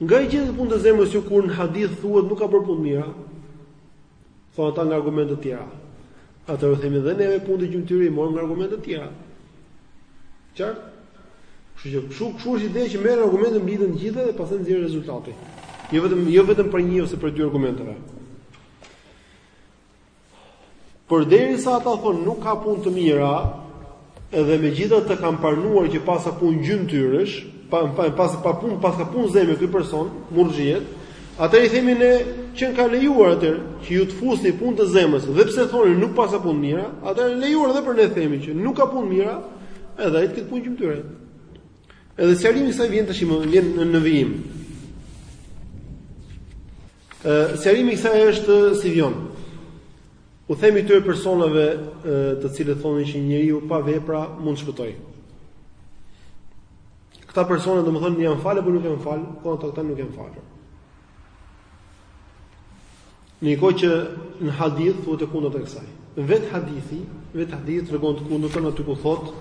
Nga i gjetët punët e zemrës ju kur në hadith thuhet nuk ka bërë punë të mira? Thonë ata nga argumente të tjera. Atëherë u themi dhe neve punët e gjymtyrëve i morëm nga argumente të tjera. Qartë? Kështu që kshu kshu është ideja që merren argumentet mblidhen të gjitha dhe pastaj nxirret rezultati. Jo vetëm jo vetëm prej një ose prej dy argumenteve. Përderisa ata thonë nuk ka punë të mira, edhe megjithatë kanë pranuar që paska punë gjymtyrësh, pa pa pas pa punë, paska punë zemre ky person, murxhiet, atëherë i themi ne që ka lejuar atëherë që ju të fusni punët e zemrës, dhe pse thoni nuk paska punë të mira, atëherë e lejuar edhe për ne të themi që nuk ka punë të mira, edhe ai të ketë punë gjymtyre. Edhe sqarimi i saj vjen tash më vjen në vijim. Sqarimi i kësaj është si vijon. U themi këtyre personave të cilët thonë që njeriu pa vepra mund të shpëtojë. Këta persona domethënë janë falë apo nuk janë falë, po ata këta nuk janë falë. Në një kohë që në hadith thuhet e kundërta e kësaj. Vet hadithi, vet hadithi tregon të kundërtën aty ku thotë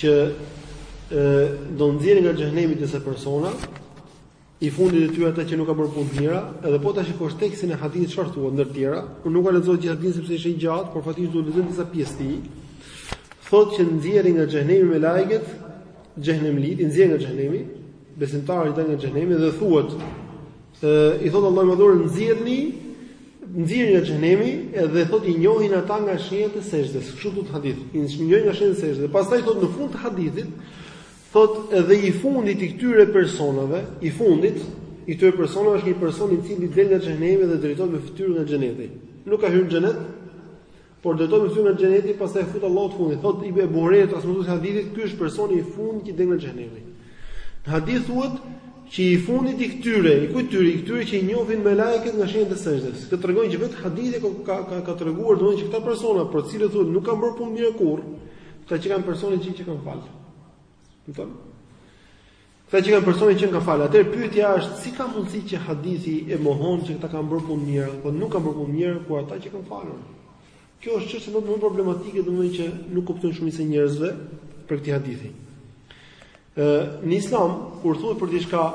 që ë do nxjerrin nga xhehenemi disa persona I fundit i tyre ata që nuk kanë bërë punë të mira, edhe po ta shikosh tekstin e hadithit çfarë thuhet ndër të tjera, por nuk e lexoj gjithë hadithin sepse është i gjatë, por faktikisht duhet të lexojmë disa pjesë të tij. Thotë që nxjerrin nga xhehenemi melaiket, xhehenemlitë, i nxjerrin nga xhehenemi, besimtarët dalin nga xhehenemi dhe thuhet, ë i thotë Allahu i madhëruar nxirrni, nxjerrin nga xhehenemi dhe thotë i njohin ata nga shenjat e sexhdes. Kështu thotë hadithi. I njohin nga shenjat e sexhdes. Pastaj thotë në fund të hadithit Thotë edhe i fundit i këtyre personave, i fundit i këtyre personave është një person i cili del nga xhehenemi dhe drejtohet me fytyrë nga xheneti. Nuk ka hyrë në xhenet, por drejtohet me fytyrë nga xheneti, pastaj e fut Allahu të fundit. Thotë Ebu Hurejra transmetuesi i hadithit, ky është personi i fundit që del nga xhehenemi. Në hadith thuhet që i fundit i këtyre, i kujt tyre, i këtyre që i njohin melaiket nga shenjat e sexhdes. Kjo tregon që vetë hadithi ka ka ka, ka treguar domosdoshmërisht që këta persona për të cilët thonë nuk kanë bërë punë të mirë kurrë, këta qenkan persona që qenkan falë. Kupton? Këta që kanë personi që kanë falur, atëherë pyetja është si ka mundësi që hadithi e mohon që këta kanë bërë punë mirë, po nuk kanë bërë punë mirë kur ata veç kanë falur. Kjo është çështje më problematike domethënë që nuk kupton shumica e njerëzve për këtë hadith. Ë në Islam kur thuhet për diçka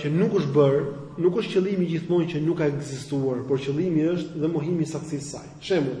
që nuk është bërë, nuk është qëllimi gjithmonë që nuk ka ekzistuar, por qëllimi është dhe mohimi i saktësisë së saj. Shembull,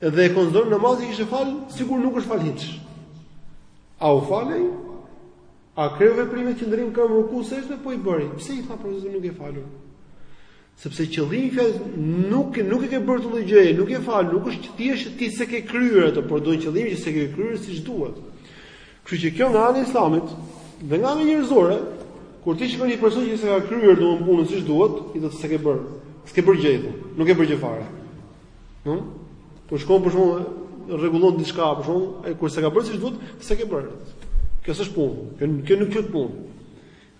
Dhe e konsideron namazin që fal, sikur nuk është fal hiç. A u falej? A kreu veprime qëndrim kijam ruku sexhde po i bëri. Pse i tha profeti nuk je falur? Sepse qëllimi i fjalës nuk nuk e ke bërë një gjë, nuk je fal, nuk është thjesht ti s'e ke kryer atë, por është qëllimi që s'e ke kryer siç duhet. Kështu që kjo nga ana e Islamit, dhe nga ana njerëzore, kur ti shikon një person që s'e ka kryer domethënë punën siç duhet, i thotë s'e ke bërë. S'ke bërë gjë, nuk ke bërë gjë fare. Ëh? Kur shkon për shembull rregullon diçka për shembull, ai kur s'e ka bërë siç duhet, s'e ke bërë. Kjo s'është punë. Kjo kjo nuk është punë.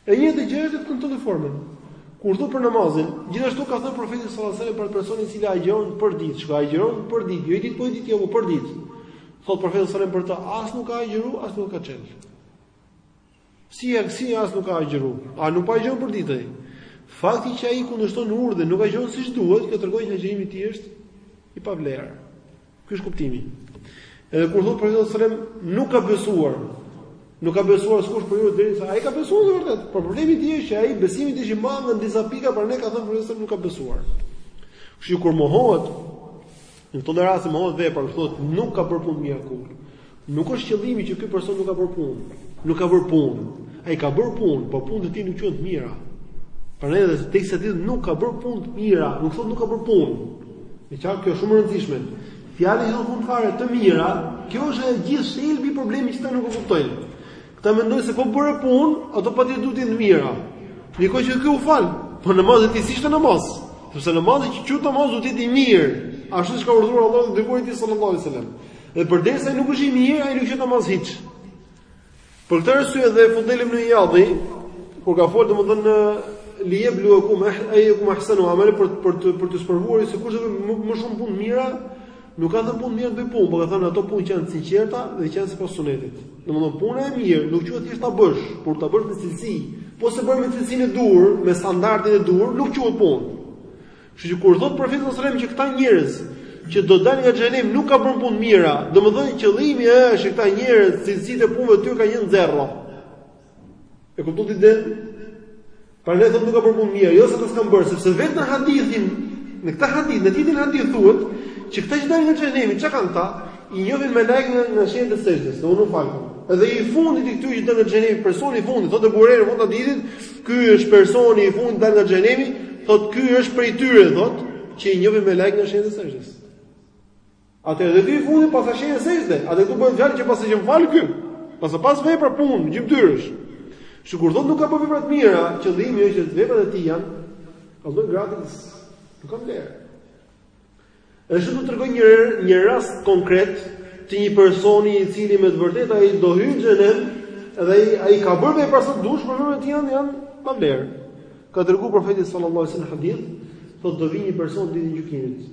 E njëjtë gjë është këtu në këtë formë. Kur thotë për namazin, gjithashtu ka thënë profeti sallallahu alajhi wasallam për personin i cili agjëron për ditë, çka agjëron për ditë, jo ditë po, ditë, jo për ditë. Thot profeti sallallahu alajhi wasallam për të as nuk ka agjëru, as nuk ka çel. Si, si as nuk ka agjëru. A nuk po agjëron për ditë ai? Fakti që ai kundërshton urdhrin, nuk agjëron siç duhet, kjo tregon që agjërimi i tij është i pavlerë. Ky është kuptimi. Edhe kur thotë profeti sallallahu alajhi wasallam nuk ka besuar, nuk ka besuar askush prej jush derisa ai ka besuar vërtet. Por problemi i tij është që ai besimi i tij është i mangët në disa pika, prandaj ka thënë profeti sallallahu alajhi wasallam nuk ka besuar. Kështu që kur mohohet Në këto lloj raste mohohet vepra, kur thuhet, nuk ka bërë punë të mira kurrë. Nuk është qëllimi që ky person nuk ka bërë punë. Nuk ka bërë punë. Ai ka bërë punë, por punët e tij nuk quhen të mira. Prandaj edhe te ky hadithi nuk ka bërë punë të mira, nuk thotë nuk ka bërë punë. Me çfarë kjo është shumë e rëndësishme. Fjala që thonë punë fare të mira, kjo është i gjithë thelbi i problemit që këta nuk e kuptojnë. Këta mendojnë se po bëre punë, ato patjetër duhet të jenë të mira. Ndërkohë që ky u fal, po namazi i tij s'ishte namaz. Sepse namazi që quhet namaz duhet të jetë i mirë, ashtu siç ka urdhëruar Allahu dhe i dërguari i tij sallallahu alajhi wasallam. Dhe përderisa ai nuk është i mirë, ai nuk quhet namaz hiç. Për këtë arsye dhe Fudejl ibn Ijadi, kur ka folë domethënë lijebluekum eh, ayyukum ahsanu amala për për të për të sprovuar se kush do bëjë më shumë punë mira, Nuk ka thënë punë mira të bëjë punë, por ka thënë ato punë që janë të sinqerta dhe që janë sipas sunetit. Domethënë puna e mirë nuk quhet thjesht ta bësh, por ta bësh me cilësi. Po s'e bën me cilësinë e duhur, me standardin e duhur, nuk quhet punë. Kështu që kur thot profeti sallallahu alajhi wasallam që këta njerëz që do dalin nga xhehenemi nuk ka bën punë mira, domethënë qëllimi është që këta njerëz cilësitë e punëve të tyre kanë qenë zero. E kupton ti idenë? Pra ne themi nuk ka bërë punë mirë, jo se ata s'kanë bërë, sepse vetë në hadithin, në këtë hadith, në të njëjtin hadith thuhet, që këta që dalin nga xhehnemi, çka kanë ata, i njohin melaikët në, në shenjë të sexhdes, se janë falë, edhe i fundit i këtyre që dalin nga xhehnemi, personi i fundit, thotë Ebu Hurejra, në fund të hadithit, ky është personi i fundit që del nga xhehnemi, thotë ky është prej tyre, thotë, që i njohin melaikët në shenjë të sexhdes. Atëherë edhe ky i fundit paska shenjë sexhdeje, atë këtu bëhet fjalë që paska qenë fal ky, paska pas vepra punë gjymtyrësh. Që kur thotë nuk ka bërë vepra të mira, qëllimi është që veprat e tij janë Allahu gratis. Nuk kanë vlerë. Tash do të tregoj një një rast konkret të një personi i cili me të vërtetë ai do hyjë në xhenem dhe ai ai ka bërë vepra sa të dush, por veprat janë janë pa vlerë. Ka treguar profeti sallallahu alaihi wasallam hadith, thotë do vijë një person ditën e gjykimit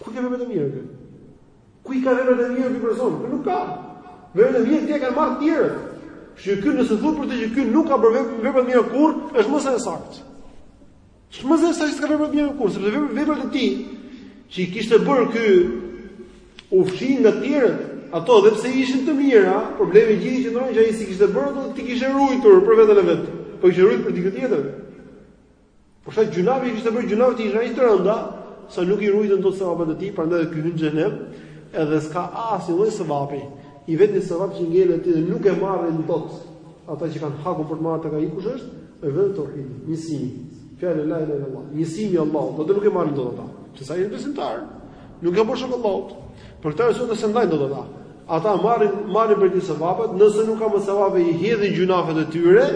Ku i ka veprat e mira ky? Ku i ka veprat e mira ky person? Ky nuk ka. Veprat e mira të tij ia kanë marrë të tjerët. Kështu që ky nëse thotë për të që ky nuk ka bërë vepra vepra mira kurr, është më se e saktë. Është më se e saktë s'ka vepra mira kurr, sepse veprat veprat e tij që i kishte bërë ky u fshinë nga të tjerët. Ato edhe pse ishin të mira, problemi i gjithë qëndron që ai s'i kishte bërë ato t'i kishte ruajtur për veten e vet, po i kishte ruajtur për dikë tjetër. Por sa gjynahe i kishte bërë gjynahet ishin aq të rënda, sa nuk i ruajtën dot sevapet e tij, prandaj ky hyn xhenem, edhe s'ka asnjë lloj sevapi. I vetmi sevap që ngel aty dhe nuk e marrin dot ata që kanë hakun për të marrë tek ai kush është, është vetëm teuhidi, njësimi. Fjala la ilaha illallah, njësimi i Allahut, këtë nuk e marrin dot ata. Sepse ai është besimtar. Nuk i bën shok Allahut. Për këtë arsye këtë s'e ndajnë dot ata. Ata marrin marrin prej tij sevapet, nëse nuk kanë sevape i hedhin gjynahet e tyre,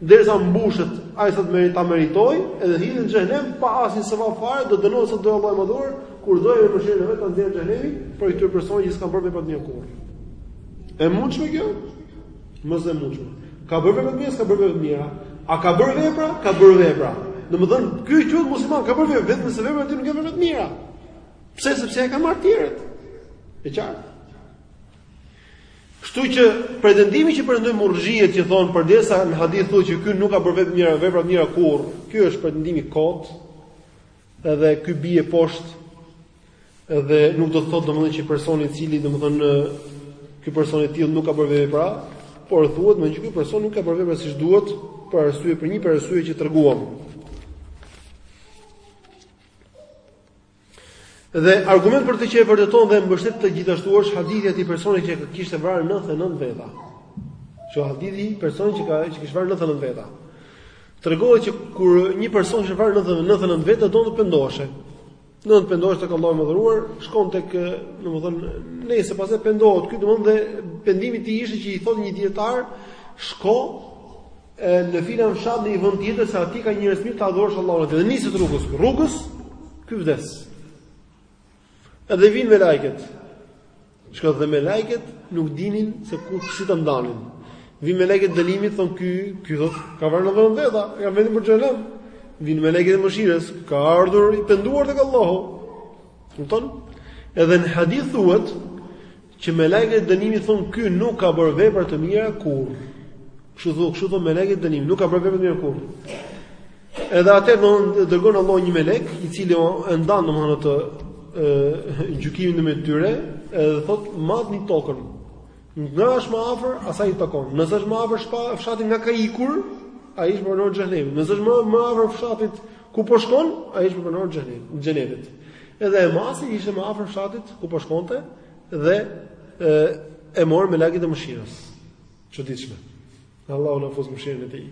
derisa mbushet ai sa ta meri ta meritojë, edhe e hedhin në xhenem pa asnjë sevap fare, do dënohet sa të dojë Allahu më dhur, kur do me mëshirën e vet ta nxjerrë xhenemit prej këtyre personave që s'kanë bërë vepër të mirë kurrë. E mundshme kjo? Më se e mundshme. Ka bërë vepra të mira, s'ka bërë vepra të mira. A ka bërë vepra? Ka bërë vepra. Domethënë, ky që është musliman ka bërë vepra vetëm se veprat e tij nuk janë vepra të mira. Pse? Sepse ia kanë marrë tjerët. E qartë. Kështu që pretendimi që pretendojnë murxhiet që thonë përderisa në hadith thotë që ky nuk ka bërë vepra mira vepra të mira kurr, ky është pretendim i kotë. Edhe ky bie poshtë edhe nuk do të thotë domethënë që personi i cili domethënë ky person i tillë nuk ka bërë vepra, por thuhet më që ky person nuk ka bërë vepra siç duhet për arsye për një për arsye që treguam. Dhe argument për të që e vërteton dhe mbështet atë gjithashtu është hadithi i personit që kishte vrarë 99 veta. Që hadithi i personit që ka që kishte vrarë 99 veta. Tregohet që kur një person kish vrarë 99 veta donte të pendoheshe. Donte të pendohesh tek Allahu i madhëruar, shkon tek, domethënë, nëse pastaj pendohet ky domethënë dhe pendimi i tij ishte që i thotë një dietar, shko në filan fshat në një vend tjetër se aty ka njerëz të mirë ta adhurosh Allahun aty. Dhe niset rrugës, rrugës ky vdes. Edhe vijnë melaiket. Shka dhe melaiket nuk dinin se ku si ta ndanin. Vijnë melaiket e dënimit thonë ky, ky ka vrarë 99 veta, ka vendin për xhehenem. Vijnë melaiket e mëshirës, ka ardhur i penduar tek Allahu. Kupton? Edhe në hadith thuhet Që melaiket e dënimit thonë ky nuk ka bërë vepra të mira kurrë. Kështu thonë, kështu thonë melaiket e dënimit, nuk ka bërë vepra të mira kurrë. Edhe atëherë dërgon Allahu një melek, i cili e ndan domethënë atë gjykimin në mes tyre, edhe thotë matni tokën. Nga është më afër, asaj i takon. Nëse është më afër fshatit nga ka ikur, ai është banor në xhehenem. Nëse është më më afër fshatit ku po shkon, ai është banor xhenet, në xhenetit. Edhe e masin ishte më afër fshatit ku po shkonte dhe e, e morën melaiket e mëshirës. Çuditshme. Allahu na futtë në mëshirën e tij.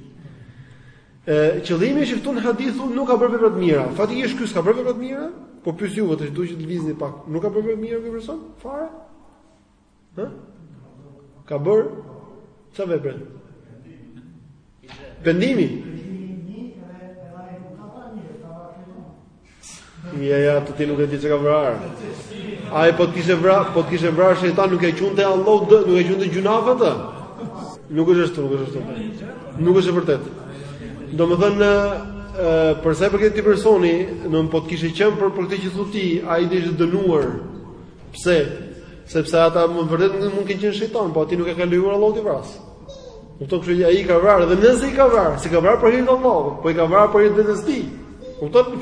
Ë qëllimi është këtu në hadith nuk ka bërë vepra të mira. Faktikisht ky s'ka bërë vepra të mira, po pyes juve, duhet të lvizni pak. Nuk ka bërë vepra të mira ky person? Fare. Hë? Ka bërë çfarë vepre? Pendimi. Ja ja, ti nuk e di ç'ka vrarë. Ai po të kishte vrarë, po të kishte vrarë shejtan nuk e qunte Allahu dë, nuk e qunte gjynah atë. Nuk është ashtu, nuk është ashtu. Nuk është e vërtetë. Domethënë për sa i përket këtij personi, domethënë po të kishte qenë për për këtë që thotë ti, ai do të ishte dënuar Pse? Sepse ata me vërtet mund të kenë qenë shejtan, po atij nuk e ka lejuar Allahu t'i vrasë. Kupton kështu që ai i ka vrarë dhe nëse i ka vrarë, s'i ka vrarë për hir të Allahut, po i ka vrarë për hir të vetes tij. Kupton?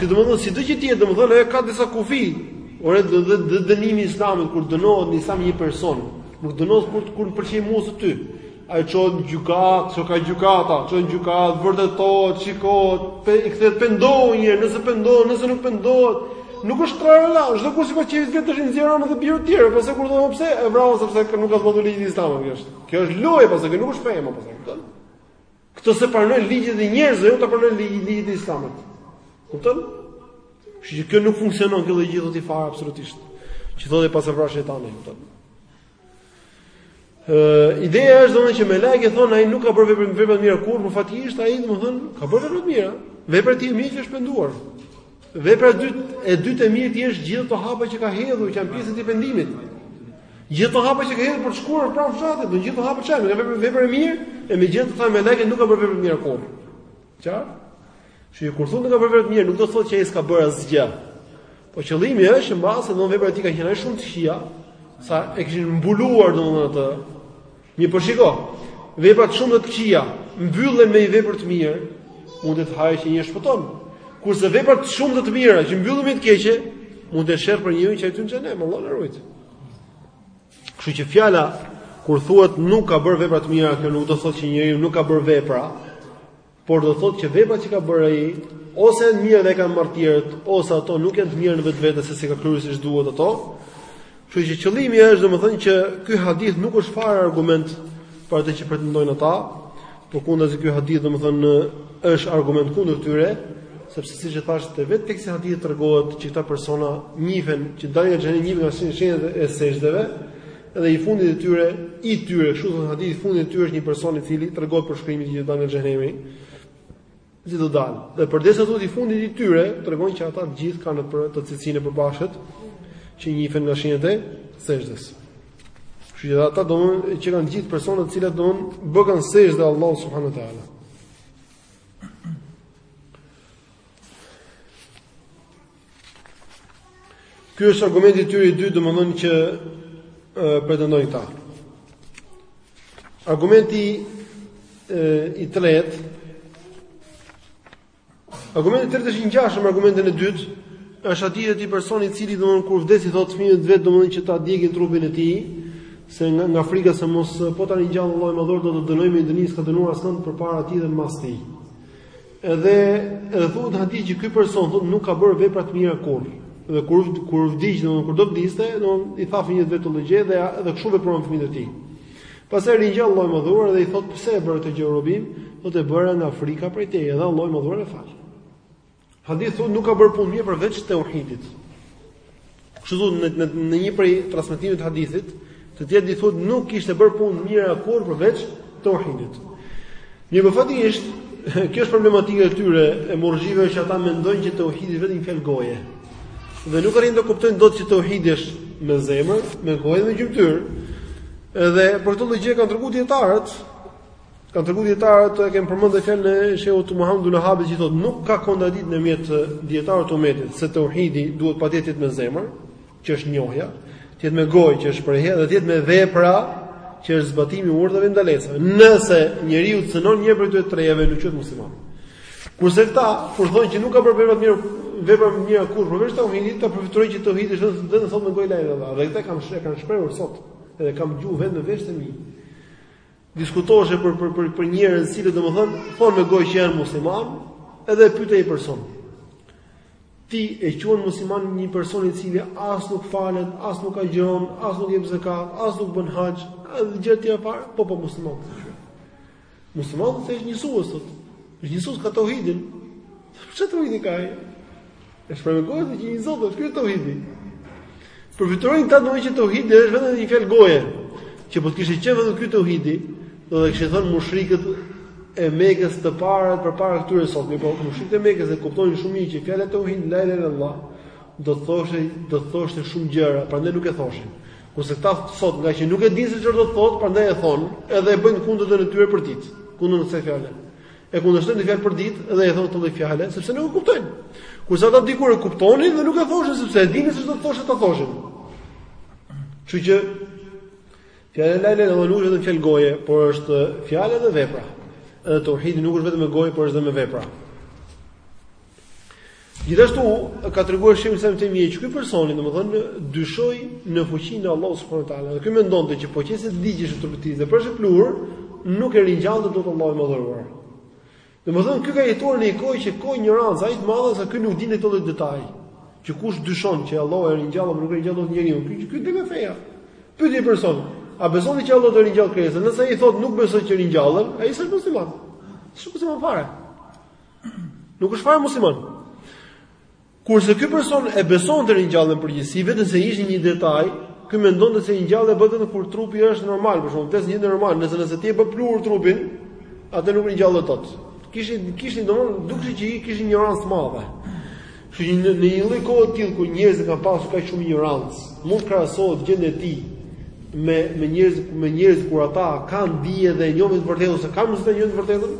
Domethënë, sido që të jetë, domethënë, ajo ka disa kufi. Edhe dënimi i Islamit kur dënohet në Islam një person, nuk dënohet kur kur pëlqen mua ose ty. Ai çohet në gjykatë, që ka gjykata, çohet në gjykatë, vërtetohet, shikohet, pe, i thuhet pendohu një herë, nëse pendohet, nëse nuk pendohet. Nuk është tralala, çdokush sipas qejfit të vet të nxjerrë armën t'u bjerë të tjerëve, pse kur thonë pse e vrau sepse nuk ka zbatuar ligjin islam kjo është. Kjo është lojë pse kjo nuk është fe më pse kupton? Këto s'e pranojnë ligjet e njerëzve, jo ta pranojnë ligjin ligjet e islamit. Kupton? Kështu që kjo nuk funksionon kjo gjë domethënë fare absolutisht. Që thotë pse vrave tani, kupton? ideja është domethënë që melaiket thonë ai nuk ka bërë vepra vepra të mira kurrë, por faktikisht ai domethënë ka bërë vepra të mira. Vepra e tij e mirë që është penduar. Vepra e dytë, e dytë e mirë e tij është gjithë ato hapa që ka hedhur, që janë pjesë e atij pendimit. Gjithë ato hapa që ka hedhur për të shkuar pranë fshatit, domethënë gjithë ato hapa ça janë, ka vepër vepër e mirë, e megjithatë thanë melaiket nuk ka bërë vepra të mira kurrë. Qartë? Kështu që kur thonë nuk ka vepra të mira, nuk do të thotë që ai s'ka bërë asgjë. Po qëllimi është që mbase domethënë veprat e tij kanë qenë shumë të këqija, sa e kishin mbuluar domthonë atë. Mirëpo shiko, veprat shumë të këqija mbyllen me një vepër të mirë, mund të jetë hajr që njeriu shpëton. Kurse veprat shumë të mira që mbyllen me të keqe, mund të jetë sherr për njeriun që ai të hyjë në xhehenem, Allahu na ruajtë. Kështu që fjala kur thuhet nuk ka bërë vepra të mira, kjo nuk do të thotë që njeriu nuk ka bërë vepra, por do të thotë që veprat që ka bërë ai, ose janë të mira dhe i kanë marrë të tjerët, ose ato nuk janë të mira në vetvete se s'i ka kryer siç duhet ato. Kështu që qëllimi është domethënë që ky hadith nuk është fare argument për atë që pretendojnë ata, Përkundazi ky hadith domethënë është argument kundër tyre, sepse siç e thashë te vetë teksti i hadithit tregohet që këta persona njihen që dalin nga xhehenemi njihen nga shenjat e sexhdeve dhe i fundit i tyre i tyre kështu thotë hadithi i fundit i tyre është një person i cili tregon përshkrimin që dalin nga xhehenemi Si do dalë. Dhe përderisa thotë i fundit i tyre, tregon që ata të gjithë kanë këtë cilësinë e përbashkët, që njifen nga shenjat e sexhdes. Kështu që ata domethënë, qenkan të gjithë persona të cilët domethënë, bëkan sexhde Allahut subhanehu ue teala. Ky është argumenti i tyre i dytë, domethënë që pretendojnë ata. Argumenti i tretë Argumenti i tretë është i ngjashëm me argumentin e dytë, është hadithi i atij personi i cili domthon kur vdes i thotë fëmijëve të vet domthon që ta djegin trupin e tij se nga, nga frika se mos po ta ringjallë Allahu i Madhëruar do ta dënojë me një dënim s'ka dënuar askënd përpara atij dhe mbas tij. Edhe edhe thuhet te hadithi që ky person thotë nuk ka bërë vepra të mira kurrë. Dhe kur kur vdiq, domthonë kur do vdiste, domthonë i tha fëmijëve të vet këtë gjë dhe edhe kështu vepruan fëmijët e tij. Pastaj e ringjall Allahu i Madhëruar dhe i thotë pse e bëre këtë gjë robi im, thotë e bëra nga frika prej teje dhe Allahu i Madhëruar e fal. Hadithi thotë nuk ka bërë punë të mirë përveç teuhidit. Kështu në në në një prej transmetimeve të hadithit, te tjetri hadith thuhet nuk kishte bërë punë të mira kurrë përveç teuhidit. Mirëpo faktikisht, kjo është problematika e tyre e murxhive që ata mendojnë që teuhidi është vetëm një fjalë goje. Dhe nuk arrijnë të kuptojnë dot që teuhidi është me zemër, me gojë dhe me gjymtyrë. Edhe për këtë lloj gjë kanë treguar dijetarët, Kanë treguar dijetarët, e kemi përmendur edhe fjalën e Shehut Muhammed ibn Abdulvehabit që thotë nuk ka kontradiktë në mes dijetarëve të umetit se tauhidi duhet patjetër të jetë me zemër, që është njohja, të jetë me gojë që është shprehja dhe të jetë me vepra që është zbatimi i urdhrave ndalesave. Nëse njeriu cënon një prej këtyre treve, nuk quhet musliman. Kurse këta, kur thonë që nuk ka bërë vepra të mira, vepra të mira kurrë, përveç tauhidit, këta përfitojnë që tauhidi është vetëm thënia me gojë la ilaha illallah. Dhe këta kanë shkruar, kanë shprehur sot, edhe kam dëgju vetë me veshë të mi. Diskutoshe për për për për njerëz të cilët domethënë thonë me gojë që janë musliman, edhe e pyeta një person. Ti e quan musliman një person i cili as nuk falet, as nuk agjon, as nuk jep zakat, as nuk bën haxh, edhe gjëra të tjera, po po musliman. Musliman është njësues sot. Është njësues ka tauhidin. Çfarë tauhidin ka ai? E shpreh me gojë se një Zot është ky tauhidi. Përfitojnë këta domethënë që tauhidi është vetëm një fjalë goje, që po të kishte qenë vetëm ky tauhidi, do të kishin thënë mushrikët e Mekës të parë përpara këtyre sot, mirëpo mushrikët e Mekës e kuptonin shumë mirë që fjala e tauhidit la ilaha illallah do të thoshte do të thoshte shumë gjëra, prandaj nuk e thoshin. Kurse këta sot ngaqë nuk e dinë se çfarë do të thotë, prandaj e thonë, edhe e bëjnë kundërtën e tyre përditë, kundër kësaj fjale. E kundërshtojnë këtë fjalë përditë dhe e thonë këtë lloj fjale, sepse nuk e kuptojnë. Kurse ata dikur e kuptonin dhe nuk e thoshin sepse e dinin se ç'do të thoshte ta thoshin. Kështu që fjala la ilaha illallah nuk është vetëm fjalë goje, por është fjalë edhe vepra. Edhe tauhidi nuk është vetëm me gojë, por është edhe me vepra. Gjithashtu ka treguar shembull shumë të mirë që ky personi domethënë dyshoi në fuqinë e Allahut subhanuhu teala. Dhe ky mendonte që po qe se i digjeshin trupin e tij dhe bëheshe pluhur, nuk e ringjallte dot Allahu i madhëruar. Domethënë ky ka jetuar në një kohë që ka injorancë aq të madhe sa ky nuk dinte këto detaje. Që kush dyshon që Allahu e ringjall apo nuk e ringjall njeriun, ky ky del nga feja. Pyete një person, a besoni që Allahu do ringjall krijesat? Nëse ai thotë nuk besoj që ringjallen, ai s'është musliman. S'është musliman fare. Nuk është fare musliman. Kurse ky person e besonte ringjalljen në përgjithësi, vetëm se ishte një detaj, ky mendonte se ringjallja bëhet vetëm kur trupi është normal, për shembull, vdes njeriu normal, nëse nëse ti e bën pluhur trupin, atë nuk ringjall dot. Kishin kishin domethënë dukshëm që kishin injorancë të madhe. Kështu që në një lloj kohë të tillë kur njerëzit kanë pasur kaq shumë ignorancë, a mund të krahasohet gjendja e tij me me njerëz me njerëz kur ata kanë dije dhe njohin të vërtetën ose kanë mundësi ta njohin të vërtetën.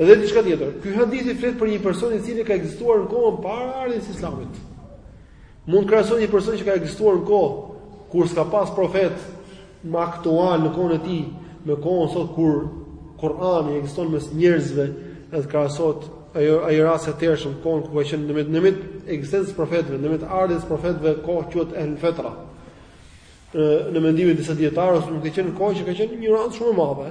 Dhe diçka tjetër, ky hadithi flet për një person i cili ka ekzistuar në kohën para ardhjes së Islamit. Mund të krahasohet një person që ka ekzistuar në kohë kur s'ka pas profet më aktual në kohën e tij, me kohën sot kur Kur'ani ekziston mes njerëzve, edhe krahasohet ajo ai rast i atëhershëm në kohën ku ka qenë në në mes ekzistencës së profetëve, në mes ardhjes së profetëve kjo kohë quhet el fetra. Në mendimin e disa dijetarëve, ka qenë kohë që ka qenë injorancë shumë e madhe.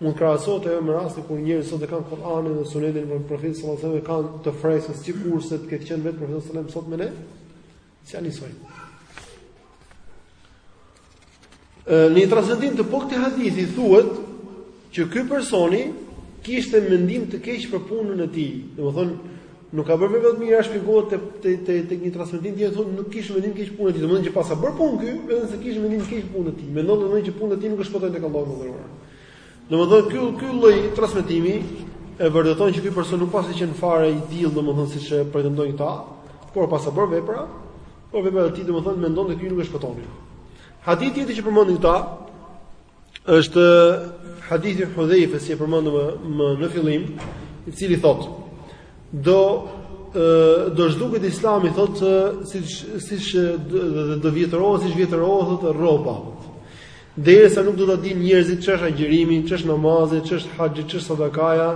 Mund krahasohet ajo me rastin kur njerëzit sot e kanë Kur'anin dhe Sunetin e Profetit sallallahu alajhi wasallam e kanë të freskët sikurse të ketë qenë vetë Profeti sallallahu alajhi wasallam sot me ne. S'ka nevojë. Në një transmetim të po këtij hadithi thuhet që ky personi kishte mendim të keq për punën e tij. Domethënë Nuk ka bërë vepër të mirë, shpjegohet te te te te një transmetim tjetër thotë nuk kish mendim keq punën e tij, domethënë që paska bër punë ky, vetëm se kish mendim keq punën e tij. Mendon domethënë që puna e tij nuk e shpëton tek Allahu i madhëruar. Domethënë ky ky lloj transmetimi e vërteton që ky person nuk paska qenë fare i dalë domethënë siç e pretendojnë këta, por paska bër vepra, por vepra e tij domethënë mendon se ky nuk e shpëton. Hadithi tjetër që përmendin këta Është hadithi i Hudhejfes që e përmendëm më në fillim, i cili thotë: Do do zhduket Islami thotë siç siç do, do vjetërohet siç vjetërohet thotë rroba. Derisa nuk do ta dinë njerëzit ç'është agjërimi, ç'është namazi, ç'është haxhi, ç'është sadakaja,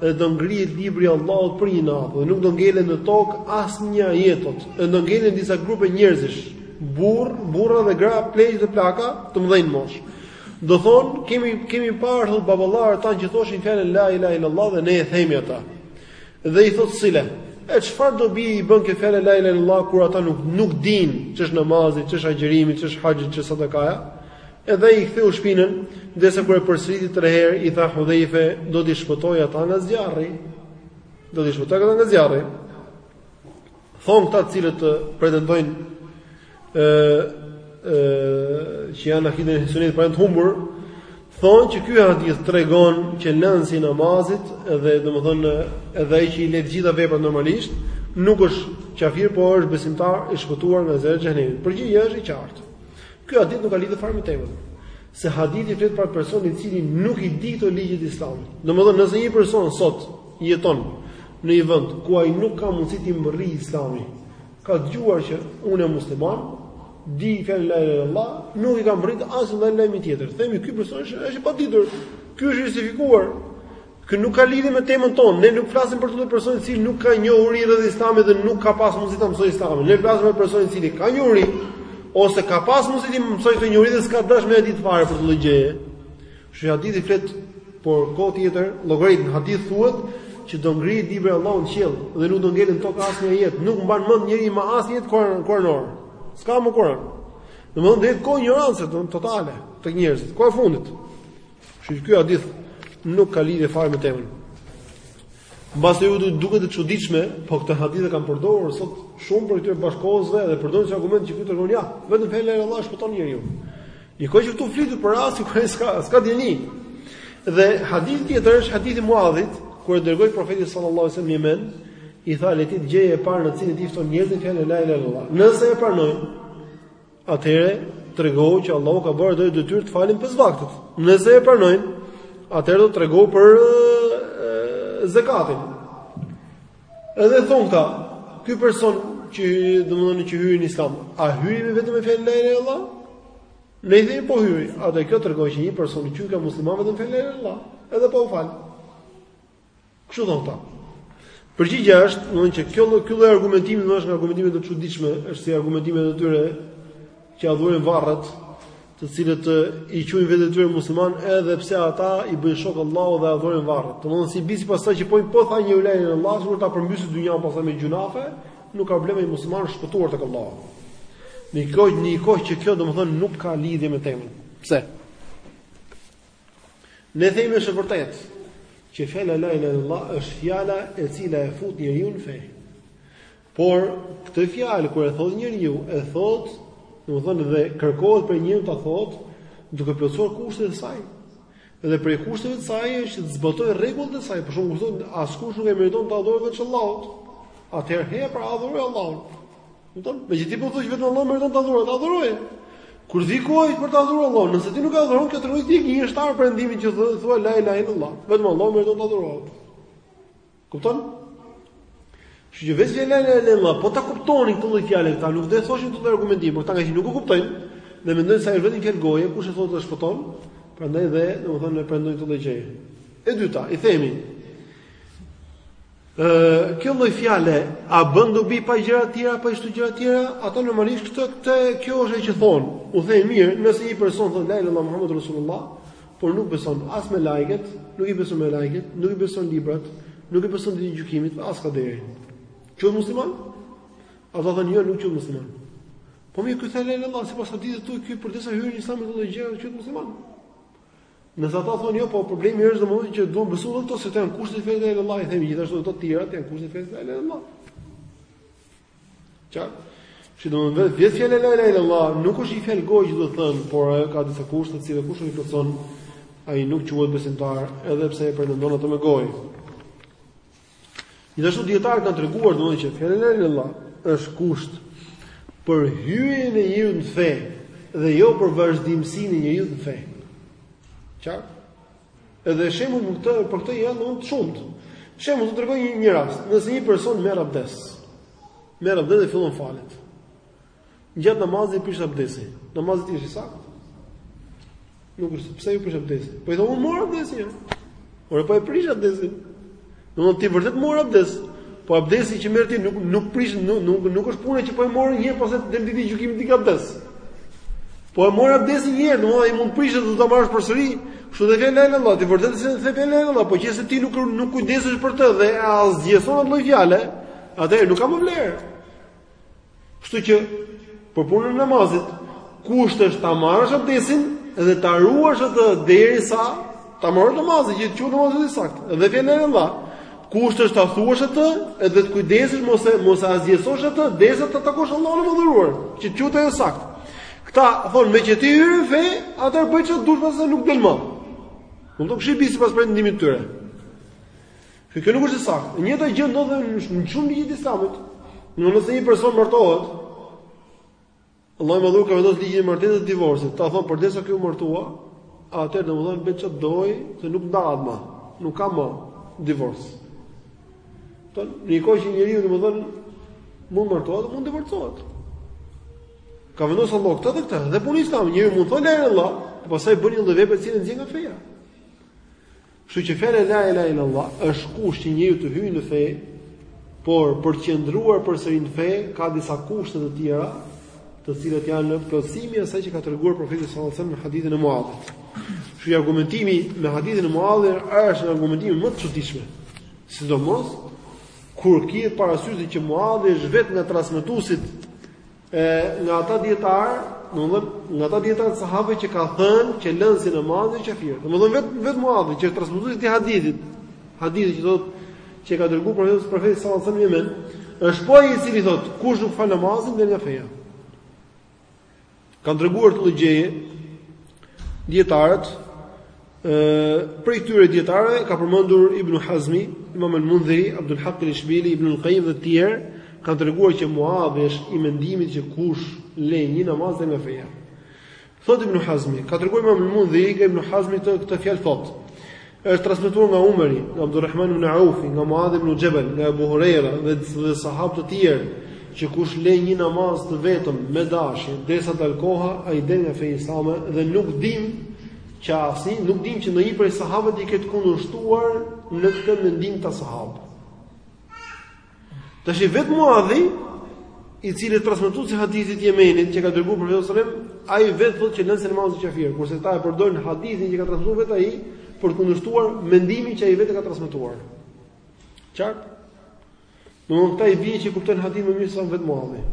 dhe do ngrihet libri i Allahut për një natë, dhe nuk do ngelet në tokë asnjë ajet thotë, dhe do ngelen disa grupe njerëzish. burr, burra dhe gra, pleq dhe plaka, të mëdhenj mosh. Do thon, kemi kemi parë thot baballarët tanë që thoshin fjalën la ilaha illallah dhe ne e themi atë. Dhe i thot Sile, e çfarë dobie i bën kjo fjala la ilaha illallah kur ata nuk nuk dinë ç'është namazi, ç'është agjërimi, ç'është haxhi, ç'është sadakaja? Edhe i ktheu shpinën, ndërsa kur e përsëriti tre herë, i tha Hudhejfe, do t'i shpëtoj ata nga zjarri. Do t'i shpëtoj ata nga zjarri. Thonë këta të cilët pretendojnë ë ë që janë në akiden e sunetit por janë të humbur, thonë që ky hadith tregon që lënësi i namazit dhe domethënë edhe ai që i le të gjitha veprat normalisht, nuk është qafir, por është besimtar i shpëtuar nga zjarri i xhehenemit. Përgjigjja është e qartë. Ky hadith nuk ka lidhje fare me temën. Se hadithi flet për personin i cili nuk i di këto ligje të Islamit. Domethënë nëse një person sot jeton në një vend ku ai nuk ka mundësi t'i mbërrijë Islami, ka dëgjuar që unë jam musliman, di fjalën la ilaha illallah, nuk i ka mbërrit asnjë lloj lajmi tjetër. Themi ky person është është i paditur. Ky është i justifikuar. Ky nuk ka lidhje me temën tonë. Ne nuk flasim për këtë person i cili nuk ka njohuri rreth Islamit dhe nuk ka pas mundësi ta mësojë Islamin. Ne flasim për person i cili ka njohuri ose ka pas mundësi të mësojë këtë njohuri dhe s'ka dashur me ditë fare për këtë gjë. Ky hadithi flet për kohë tjetër llogarit në hadith thuhet që do ngrihet libri i Allahut në qiell dhe nuk do ngelen tokë asnjë ajet, nuk mban mend njëri më asnjë ajet Kur'an Kur'anor. S'ka më Kur'an. Domthonë do jetë koha e injorancës domthonë totale tek njerëzit. Koha e fundit. Kështu që ky hadith nuk ka lidhje fare me temën. Mbase ju do duket e çuditshme, po këtë hadith e kanë përdorur sot shumë prej këtyre bashkëkohësve dhe përdorin si argument që ky tregon ja, vetëm fjala la ilaha illallah e shpëton njeriun. Në kohë që këtu flitet për rastin kur ai s'ka s'ka dijeni. Dhe hadith tjetër është hadithi i Muadhit, kur e dërgoi profeti sallallahu alajhi wasallam në Yemen, i tha le të jetë gjëja e parë në cilën ti fton njerëzit fjalën la ilaha illallah. Nëse e pranojnë, atëherë tregoju që Allahu ka bërë domethënë detyrë të falin pesë vaktet. Nëse e pranojnë, atëherë domethënë tregoju për zakatin. Edhe thonë këta, ky person që domethënë që hyri në Islam, a hyri vetëm me fjalën la ilaha illallah? Ne i themi po hyri, atëherë kjo tregon që një person u quajtka musliman vetëm me fjalën la ilaha illallah, edhe pa u fal. Kështu thonë këta. Përgjigja është, domethënë që kjo ky lloj argumentimi është nga argumentime të çuditshme, është si argumentimet e tyre që adhurojnë varret, të cilët i quajnë veten e tyre musliman, edhe pse ata i bëjnë shok Allahut dhe adhurojnë varret. Domthon sipas sipas atyre po i po tha njëri la ilaha illallah, kur ta përmbysë dynjanë pastaj me gjynahe, nuk ka problem je musliman i shpëtuar tek Allahu. Në kohë në kohë që kjo domthon nuk ka lidhje me temën. Pse? Ne themi është e vërtetë që fjala la ilaha illallah është fjala e cila e fut njeriun në fe. Por këtë fjalë kur e thotë njeriu, e thotë, domethënë dhe kërkohet prej njeriut ta thotë, duke plotësuar kushtet e saj. Dhe prej kushteve të saj është të zbatojë rregullat e saj, për shembull kur thotë askush nuk e meriton të adhurohet veç Allahut. Atëherë hë pra adhuroje Allahun. Kupton? Meqë ti po thosh vetëm Allahu meriton të adhurohet, adhuroje. Kur të vijë koha për të adhuruar Allahun, nëse ti nuk e adhuron, kjo tregon ti je gënjeshtar në pretendimin që thua la ilaha illallah. Vetëm Allahu meriton të adhurohet. Kupton? Kështu që vetë la ilaha illallah, po ta kuptonin këtë lloj fjalë këta, nuk do të thoshin këtë argumentim, por këta që nuk e kuptojnë, dhe mendojnë se ajo vetëm fjalë goje, kush e thotë atë shpëton, prandaj dhe domethënë e pretendojnë këtë gjë. E dyta, i themi, ë kjo lloj fjale a bën dobi pa gjëra të tjera, apo do gjëra të tjera, ata normalisht këtë këtë kjo është ajo që thon. U themi mirë, nëse një person thotë la ilaha illallah muhammedur rasulullah, por nuk beson as melaiket, nuk i beson melaiket, nuk i beson librat, nuk i beson ditën e gjykimit, as kaderin. Quhet musliman? Ata thonë jo, nuk quhet musliman. Po mirë, ky tha la ilaha illallah, sipas hadithit tuaj, ky përderisa hyri në Islam domethënë, quhet musliman. Nëse ata thonë jo, po problemi është domethënë që duhen besu edhe këto se janë kushtet e fesë e Allah, i themi gjithashtu ato të tjera janë kushtet e fesë e Allah. Qartë? Që do të thotë vetë fjala la ilaha illallah nuk është një fjalë goje që duhet thënë, por ajo ka disa kushte të cilat kush nuk i plotëson, ai nuk quhet besimtar, edhe pse e pretendon atë me gojë. Gjithashtu dijetarët kanë treguar domethënë që fjala la ilaha illallah është kusht për hyrjen e njeriut në fe dhe jo për vazhdimësinë e njeriut në fe. Qartë? Edhe shembuj për këtë, për këtë janë domethënë të shumtë. Shembull, do të tregoj një, një rast. Nëse një person merr abdes, merr abdes dhe fillon falet. Gjatë namazit i prishet abdesi. Namazi i është i saktë. Nuk është pse iu prish abdesi. Po ai thotë unë mora abdesin. Ore po e prishe abdesin. Domethënë ti vërtet more abdes, po abdesi që merr ti nuk nuk prish nuk nuk, nuk është puna që po e more një herë pastaj deri ditën e gjykimit je me abdes. Po e more abdesin një herë, domethënë ai mund të prishet do ta marrësh përsëri, kështu dhe fjala la ilaha illallah, ti vërtet e the fjalën la ilaha illallah, po qe se ti nuk nuk kujdesesh për të dhe e asgjëson atë lloj fjale, atëherë nuk ka më vlerë. Kështu që për punën e namazit, kusht është ta marrësh abdesin dhe ta ruash atë derisa ta mbarosh namazin, që të quhet namazi i saktë. Dhe fjala la ilaha illallah. Kusht është ta thuash atë dhe të kujdesesh mos e mos e asgjësosh atë derisa ta takosh Allahun e madhëruar, që të quhet e saktë. Këta thonë meqë ti hyre në fe, atëherë bëj ç'të duash pastaj nuk del më. Domethënë kështu i bie sipas pretendimit të tyre. Kjo kjo nuk është e saktë. E njëjta gjë ndodh edhe në shumë ligje të Islamit. Në nëse një person martohet, Allahu i madhëruari ka vendosur ligjin e martesës dhe divorcit. Këta thonë përderisa ky u martua, atëherë domethënë bëj çfarë të dojë, se nuk ndahet më. Nuk ka më divorc. Domethënë, në një kohë që njeriu domethënë mund martohet, mund divorcohet. Ka vendosur Allahu këtë dhe këtë, edhe puna e Islamit, njeriu mund thotë la ilaha illallah, pastaj bën një vepër që e nxjerr nga feja. Kështu që fjala la ilaha illallah është kusht që njeriu të hyjë në fe, por për të qëndruar përsëri në fe ka disa kushte të tjera, të cilat janë plotësimi i asaj që ka treguar profeti sallallahu alajhi wasallam në hadithin e Muadhit. Kështu që argumentimi me hadithin e Muadhit është nga argumentimet më të çuditshme. Sidomos kur kihet parasysh që Muadhi është vetë nga transmetuesit E nga ata dijetarë, domethënë nga ata dijetarë sahabë që ka thënë që lënësi i namazit është qafir. Domethënë vetë vetë Muadhi që transmetuesi i hadithit. Hadithi që thotë që e ka dërguar profeti profeti sallallahu alajhi wasallam në Jemen është po ai i cili thotë kush nuk fal namazin del nga feja. E kanë treguar këtë gjë dijetarët prej këtyre dijetarëve e ka përmendur Ibn Hazmi, Imam al-Mundhiri, Abdul Haq al-Ishbili, Ibn al-Qayyim dhe të tjerë kanë treguar që Muadhi është i mendimit që kush lë një namaz del nga feja. Thotë Ibn Hazmi, ka treguar Imam al-Mundhiri nga Ibn Hazmi këtë fjalë thotë. Është transmetuar nga Umari, nga Abdulrahman ibn Auf, nga Muadh ibn Jabal, nga Abu Huraira dhe dhe sahabë të tjerë që kush lë një namaz të vetëm me dashje, derisa t'i dalë koha, ai del nga feja islame dhe nuk dimë Hazmi, nuk dimë që ndonjë prej sahabëve t'i ketë kundërshtuar në këtë mendim këta sahabë. Tashi vetë Muadhi, i cili është transmetuesi i hadithit Jemenit që ka dërguar Profeti alejhi selam, ai vetë thotë që lënësi i namazit është qafir, kurse këta e përdorin hadithin që ka transmetuar vetë ai për të kundërshtuar mendimin që ai vetë ka transmetuar. Qartë? Domthon këta i bie që kuptojnë hadithin më mirë se vetë Muadhi.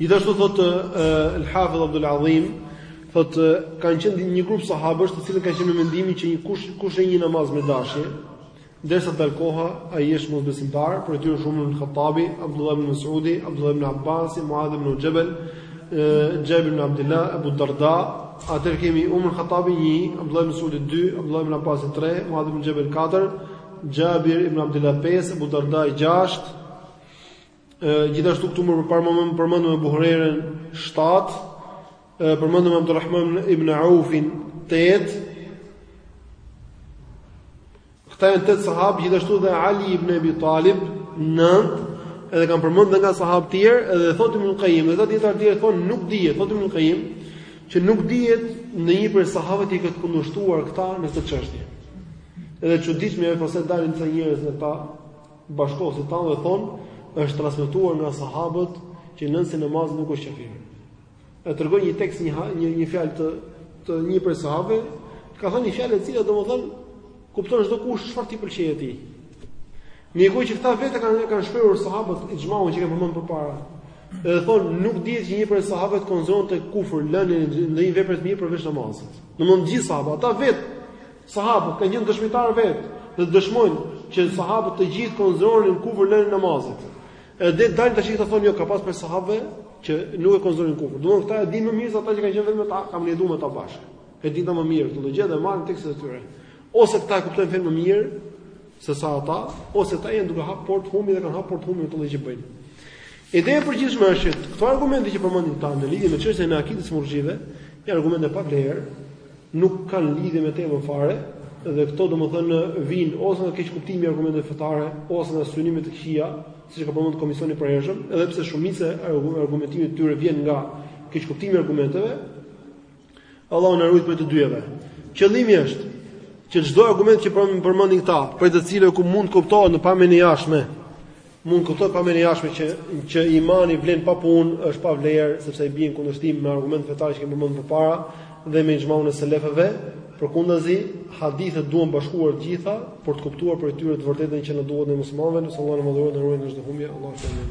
Gjithashtu thot El Hafidh Abdul Adhim, thot kanë qenë një grup sahabësh të cilët kanë qenë me mendimin që një kush kush e lë një namaz me dashje, derisa t'i dalë koha, ai është mosbesimtar, prej tyre është Umar ibn Khattabi, Abdullah ibn Mas'udi, Abdullah ibn Abbas, Muadh ibn Xhebel, Xhabir ibn Abdilah, Abu Darda, atëherë kemi Umar ibn Khattabi 1, Abdullah ibn Mas'udi 2, Abdullah ibn Abbas 3, Muadh ibn Xhebel 4, Xhabir ibn Abdilah 5, Abu Darda 6, gjithashtu këtu më përpara përmendëm Abu Hurejrën 7, përmendëm Abdurrahman ibn Aufin 8. Këta janë tetë sahabë, gjithashtu dhe Ali ibn Abi Talib 9, edhe kanë përmend edhe nga sahabë të tjerë, edhe thotë Ibnul Kajim, edhe dijetarë të tjerë thonë nuk dihet, thotë Ibnul Kajim, që nuk dihet ndonjë prej sahabëve t'i ketë kundërshtuar këta në këtë çështje. Edhe e çuditshme është se dalin këta njerëz dhe këta bashkëkohësit edhe thonë është transmetuar nga sahabët që lënësi i namazit nuk është qafir. E tregojnë një tekst një një, një fjalë të të një prej sahabëve, ka thënë një fjalë e cila domethën kupton çdokush çfarë t'i pëlqejë atij. Ndërkohë që këta vetë kanë kanë shprehur sahabët ixhmaun që kemi përmend përpara. Edhe thonë nuk dihet që një prej sahabëve konsideronte kufër lënien e ndonjë vepre të mirë përveç namazit. Domethënë gjithë sahabët, ata vetë Sahabët kanë qenë dëshmitarë vetë, dhe dëshmojnë që sahabët të gjithë konsideronin kufër lënien e namazit. Edhe dalin tash këta thonë jo ka pas prej sahabëve që nuk e konsideronin kufër. Domthonë këta e dinë më mirë se ata që kanë qenë vetë me ta, kanë jetuar me ta bashkë. E dinë këta më mirë këtë gjë dhe marrin tekstet e tyre. Ose këta e kuptojnë fjalën më mirë se sa ata, ose këta janë duke hap portë humbjeje dhe kanë hap portë humbjeje me këtë gjë që bëjnë. Ideja e përgjithshme është që këto argumente që përmendin këta në lidhje me çështjen e akides së murxhive, janë argumente pa vlerë, nuk kanë lidhje me temën fare dhe këto domethënë vijnë ose nga keqkuptimi i argumenteve fetare ose nga synime të këqija, siç ka përmendur komisioni i përhershëm, edhe pse shumica e argumentimit të tyre vjen nga keqkuptimi i argumenteve. Allahu na ruaj prej të dyjave. Qëllimi është që çdo argument që përmendin këta, prej të cilit ku mund të kuptohet në pamjen e jashtme, Mund të kuptohet në pamjen e jashtme që që imani vlen pa punë është pa vlerë sepse i bie në kundërshtim me argumentet fetare që kemi përmendur më parë dhe me ixhmaun e selefëve, përkundazi hadithet duhen bashkuar të gjitha për të kuptuar prej tyre të vërtetën që na duhet ne muslimanëve, lusim Allahun e madhëruar të na ruajë nga çdo humbje, Allahu e shpëton.